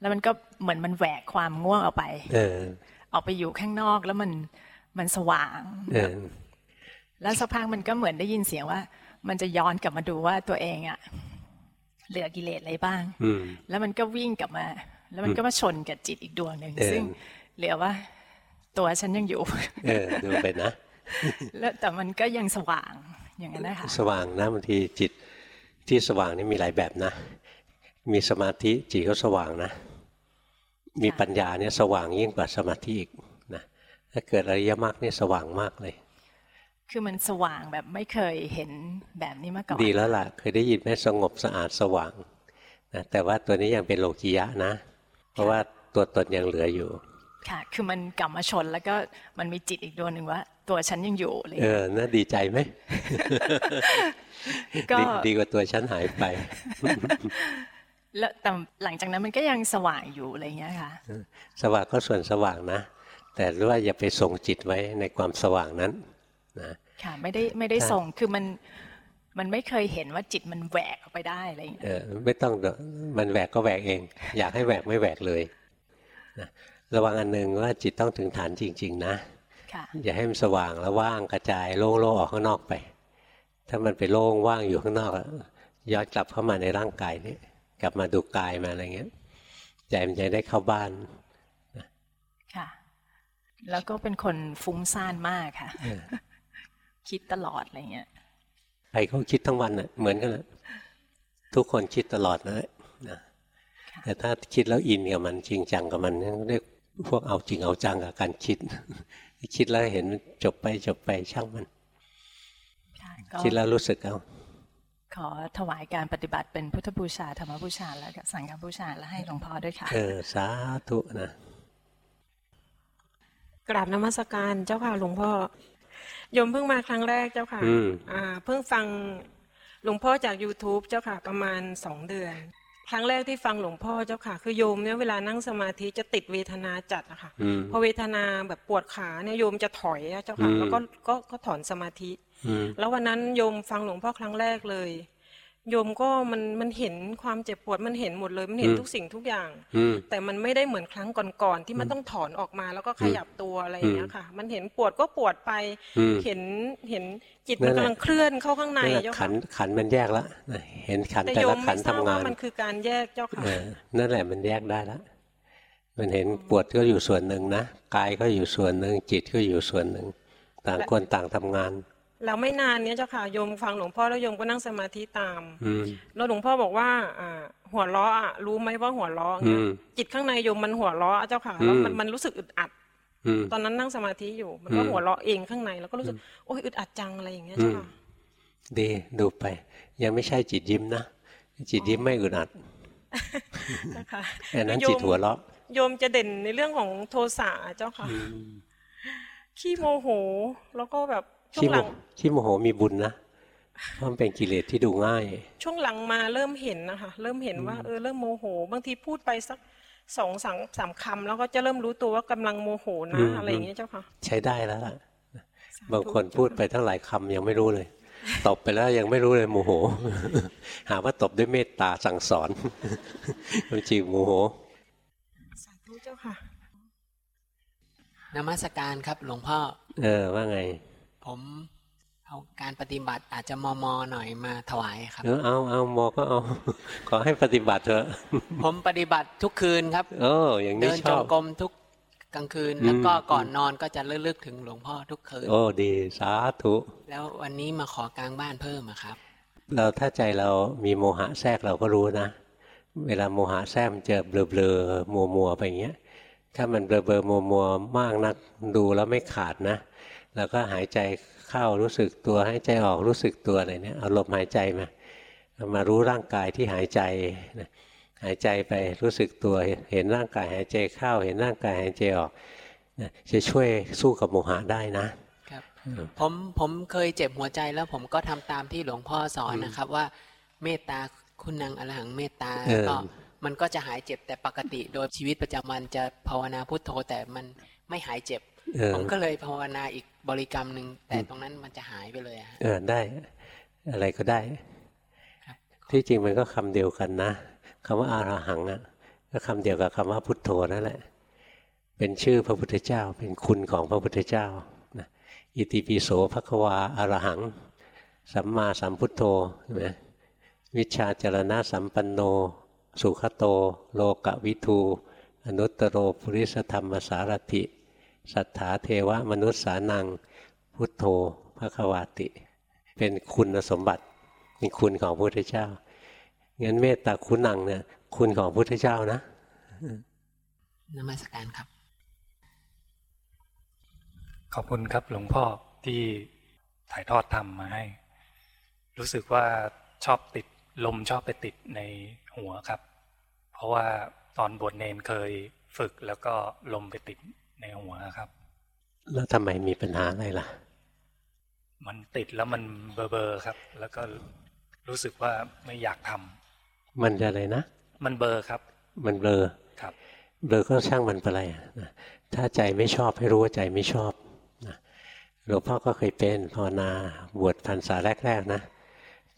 Speaker 8: แล้วมันก็เหมือนมันแหวกความง่วงออกไป
Speaker 1: เออ
Speaker 8: ออกไปอยู่ข้างนอกแล้วมันมันสว่าง
Speaker 1: เออ
Speaker 8: แล้วสักพักมันก็เหมือนได้ยินเสียงว่า มันจะย้อนกลับมาดูว่าตัวเองอะ เหลือกิเลสอะไรบ้าง
Speaker 1: อืม
Speaker 8: แล้วมันก็วิ่งกลับมา แล้วมันก็มาชนกับจิตอีกดวงหนึ่ง
Speaker 1: เออ
Speaker 8: ซึ่งเหลือว่าตัวฉันยังอยู่
Speaker 1: เออดูไปนะ
Speaker 8: แล้วแต่มันก็ยังสว่างอย่างนั้นนะคะ
Speaker 1: สว่างนะบางทีจิตที่สว่างนี่มีหลายแบบนะ มีสมาธิจิตก็สว่างนะ มีปัญญาเนี่ยสว่างยิ่งกว่าสมาธิอีกนะถ้าเกิดอริยมรรคนี่สว่างมากเลย
Speaker 8: คือมันสว่างแบบไม่เคยเห็นแบบนี้มาก่อน
Speaker 1: ดีแล้วล่ะ เคยได้ยินไหมสงบสะอาดสว่างนะแต่ว่าตัวนี้ยังเป็นโลกิยะนะ เพราะว่าตัวตนยังเหลืออยู่
Speaker 8: ค่ะ คือมันกลับมาชนแล้วก็มันมีจิตอีกดวงหนึ่งว่า ตัวฉันยังอยู่อะไรอย่าง
Speaker 1: เอ
Speaker 8: เงี้ย
Speaker 1: อน่าดีใจไหม
Speaker 8: ก็
Speaker 1: ดีดีกว่าตัวฉันหายไป
Speaker 8: แล้วแต่หลังจากนั้นมันก็ยังสว่างอยู่อะไรอย่างเงี้ยค่ะ
Speaker 1: สว่างก็ส่วนสว่างนะแต่รู้ว่าอย่าไปส่งจิตไว้ในความสว่างนั้น นะ
Speaker 8: ค่ะไม่ได้ไม่ได้
Speaker 1: ใช่
Speaker 8: ส่งคือมันมันไม่เคยเห็นว่าจิตมันแหวกออกไปได้อะไรอย่างเงี้ย
Speaker 1: เออไม่ต้องเดี๋ยวมันแหวกก็แหวกเอง อยากให้แหวกไม่แหวกเลยนะระวังอันหนึ่งว่าจิตต้องถึงฐานจริง ๆ นะ
Speaker 8: ค่ะ
Speaker 1: อย่าให้มันสว่างแล้วว่างกระจายโล่งๆออกข้างนอกไป ถ้ามันไปโล่งว่างอยู่ข้างนอกอะย้อนกลับเข้ามาในร่างกายนี่กลับมาดูกายมาอะไรเงี้ยใจมันจะได้เข้าบ้าน
Speaker 8: ค่ะ แล้วก็เป็นคนฟุ้งซ่านมากค่ะ
Speaker 1: เออ
Speaker 8: คิดตลอดอะไรเงี้ย
Speaker 1: ใครเขาคิดทั้งวันน่ะเหมือนกันนะทุกคนคิดตลอดนะนะแต่ถ้าคิดแล้วอินกับมันจริงจังกับมันเนี่ยเรียกพวกเอาจริงเอาจังกับการคิด คิดแล้วเห็นมันจบไปจบไปช่างมัน
Speaker 8: ค่ะก็
Speaker 1: คิดแล้วรู้สึกเอา
Speaker 8: ขอถวายการปฏิบัติเป็นพุทธบูชาธรรมบูชาและก็สังฆบูชาและให้หลวงพ่อด้วยค่ะ
Speaker 1: เออสาธุนะ
Speaker 9: กราบนมัสการเจ้าค่ะหลวงพ่อโยมเพิ่งมาครั้งแรกเจ้าค่ะ
Speaker 1: อืม
Speaker 9: อ่า เพิ่งฟังหลวงพ่อจาก YouTube เจ้าค่ะ ประมาณสองเดือน ครั้งแรกที่ฟังหลวงพ่อเจ้าค่ะ คือโยมเนี่ยเวลานั่งสมาธิจะติดเวทนาจัดอะค่ะ
Speaker 1: อืม
Speaker 9: พอเวทนาแบบปวดขาเนี่ยโยมจะถอยอะเจ้าค่ะ
Speaker 1: อืม
Speaker 9: แล้วก็ก็ก็ถอนสมาธิ
Speaker 1: อืม
Speaker 9: แล้ววันนั้นโยมฟังหลวงพ่อครั้งแรกเลย โยมก็มันมันเห็นความเจ็บปวดมันเห็นหมดเลย มันเห็น
Speaker 1: อืม
Speaker 9: ทุกสิ่งทุกอย่าง
Speaker 1: อืม
Speaker 9: แต่มันไม่ได้เหมือนครั้งก่อนๆที่มันต้องถอนออกมาแล้วก็ขยับตัวอะไรอย่างเงี้ยค่ะ มันเห็นปวดก็ปวดไป
Speaker 1: อืม
Speaker 9: เห็นเห็นจิต
Speaker 1: นั่
Speaker 9: มัน
Speaker 1: นแหละ
Speaker 9: กำลังเคลื่อนเข้าข้างใน
Speaker 1: นั่นแหละ
Speaker 9: เจ้า
Speaker 1: ขั
Speaker 9: ค่ะ
Speaker 1: นขันมันแยกแล้วนะเห็นขัน
Speaker 9: แต่
Speaker 1: แต่
Speaker 9: โย
Speaker 1: ละ
Speaker 9: ม
Speaker 1: ขั
Speaker 9: ไม่
Speaker 1: น
Speaker 9: ทราบ
Speaker 1: ทำงา
Speaker 9: ว่านมันคือการแยกเจ้าค่ะ
Speaker 1: เออนั่นแหละมันแยกได้แล้วมันเห็นปวดก็อยู่ส่วนหนึ่งนะกายก็อยู่ส่วนหนึ่งจิตก็อยู่ส่วนหนึ่ง ต่างคนต่างทำงาน
Speaker 9: แล้วไม่นานเนี้ยเจ้าค่ะโยมฟังหลวงพ่อแล้วโยมก็นั่งสมาธิตาม
Speaker 1: อืม
Speaker 9: แล้วหลวงพ่อบอกว่าอ่าหัวเราะอะรู้ไหมว่าหัวเราะเงี้ย
Speaker 1: อืม
Speaker 9: จิตข้างในโยมมันหัวเราะเจ้าค่ะแล้วมัน
Speaker 1: อืม
Speaker 9: มันรู้สึกอึดอัด
Speaker 1: อืม
Speaker 9: ตอนนั้นนั่งสมาธิอยู่ มันก็
Speaker 1: อืม
Speaker 9: หัวเราะเองข้างในแล้วก็รู้สึกโอ้ยอึดอัดจังอะไรอย่างเงี้ยเจ้าค่ะ
Speaker 1: ดีดูไป ยังไม่ใช่จิตยิ้มนะ จิตยิ้มไม่อึดอัด
Speaker 9: นะคะ
Speaker 1: อันนั้น
Speaker 9: โยม
Speaker 1: จิตหัวเราะ
Speaker 9: โยมจะเด่นในเรื่องของโทสะเจ้าค่ะขี้โมโห แล้วก็แบบ ช่ว
Speaker 1: ขี้
Speaker 9: ง
Speaker 1: โม
Speaker 9: หลัง
Speaker 1: ขี้โมโหมีบุญนะเพราะมันเป็นกิเลสที่ดูง่าย
Speaker 9: ช่วงหลังมาเริ่มเห็นนะคะเริ่มเห็นว่าเออเริ่มโมโห บางทีพูดไปสักสองสามสามคำแล้วก็จะเริ่มรู้ตัวว่ากำลังโมโห
Speaker 1: อื
Speaker 9: นะ
Speaker 1: ม
Speaker 9: อะไรอย่างเงี้ยเจ้าค่ะ
Speaker 1: ใช้ได้แล้วล่ะ
Speaker 9: สธุ
Speaker 1: บางคนพูดไปทั้งหลายคำยังไม่รู้เลย ตบไปแล้วยังไม่รู้เลยโมโห หาว่าตบด้วยเมตตาสั่งสอนมันจริงโมโห
Speaker 9: สาธุเจ้าค่ะ
Speaker 10: นมัสการครับหลวงพ่อ
Speaker 1: เออว่าไง
Speaker 10: ผมเอาการปฏิบัติอาจจะมอมอหน่อยมาถวายครับ
Speaker 1: เออเอาเอาหมอก็เอา ขอให้ปฏิบัติเถอะ
Speaker 10: ผมปฏิบัติทุกคืนครับ
Speaker 1: เออ อย่างนี้
Speaker 10: เดิน
Speaker 1: ช
Speaker 10: จ
Speaker 1: องบ
Speaker 10: กรมทุกกลางคืน แล้วก็ก่อนนอนก็จะเลึกถึงหลวงพ่อทุกคืน
Speaker 1: โอ้ดีสาธุ
Speaker 10: แล้ววันนี้มาขอการบ้านเพิ่มอะครับ
Speaker 1: เราถ้าใจเรามีโมหะแทรกเราก็รู้นะ เวลาโมหะแทรกมันจะเบลอเบลอมัวมัวไปอย่างเงี้ย ถ้ามันเบลอเบลอมัวมัวมากนักดูแล้วไม่ขาดนะ เราก็หายใจเข้ารู้สึกตัวหายใจออกรู้สึกตัวอะไรเนี้ยเอาลมหายใจมามารู้ร่างกายที่หายใจนะหายใจไปรู้สึกตัวเห็นร่างกายหายใจเข้า เห็นร่างกายหายใจออกนะจะช่วยสู้กับโมหะได้นะครับ
Speaker 10: ผมผมเคยเจ็บหัวใจแล้วผมก็ทำตามที่หลวงพ่อสอนนะครับว่าเมตตาคุณนางอรหังเมตตาก็มันก็จะหายเจ็บแต่ปกติโดยชีวิตประจำวันจะภาวนาพุทโธแต่มันไม่หายเจ็บ ผมก็เลยภาวนาอีกบริกรรมหนึ่งแต่ตรงนั้นมันจะหายไปเลยฮะ
Speaker 1: เออได้อะไรก็ได้ที่จริงมันก็คำเดียวกันนะคำว่าอารหังอะก็คำเดียวกับคำว่าพุทโธนั่นแหละ เป็นชื่อพระพุทธเจ้า เป็นคุณของพระพุทธเจ้านะอิติปิโสภควาอารหัง สัมมาสัมพุทโธใช่ไหมวิชาจรณะสัมปันโน สุขโต โลกวิทูอนุตตโร ปุริสธรรมสารถิ สัทธาเทวมนุษย์สานัง พุทโธภควาติ เป็นคุณสมบัติเป็นคุณของพระพุทธเจ้างั้นเมตตาคุณังเนี่ยคุณของพระพุทธเจ้านะ
Speaker 10: นมัสการครับ
Speaker 2: ขอบคุณครับหลวงพ่อที่ถ่ายทอดธรรมมาให้ รู้สึกว่าชอบติดลมชอบไปติดในหัวครับ เพราะว่าตอนบวชเนนเคยฝึกแล้วก็ลมไปติด ในหัวครับ
Speaker 1: แล้วทำไมมีปัญหาอะไรล่ะ
Speaker 2: มันติดแล้วมันเบอร์เบอร์ครับ แล้วก็รู้สึกว่าไม่อยากทำ
Speaker 1: มันจะอะไรนะ
Speaker 2: มันเบลอครับ
Speaker 1: มันเบลอ
Speaker 2: ครับ
Speaker 1: เบลอก็ช่างมันไปเลยนะถ้าใจไม่ชอบให้รู้ว่าใจไม่ชอบนะหลวงพ่อก็เคยเป็นภาวนาบวชพรรษาแรกๆนะ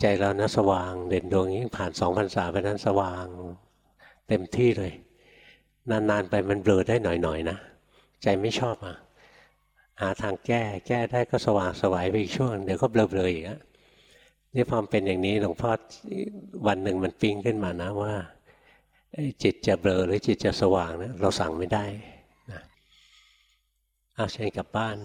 Speaker 1: ใจเรานะสว่างเด่นดวงนี้ผ่านสองพรรษาไปนั้นสว่างเต็มที่เลย นานๆไปมันเบลอได้หน่อยๆนะ ใจไม่ชอบอะหาทางแก้แก้ได้ก็สว่างสวายไปอีกช่วงเดี๋ยวก็เบลอๆอีกอะนี่พอเป็นอย่างนี้หลวงพ่อวันหนึ่งมันปิ้งขึ้นมานะว่าจิตจะเบลอหรือจิตจะสว่างนะเราสั่งไม่ได้นะเอาเชิญกลับบ้าน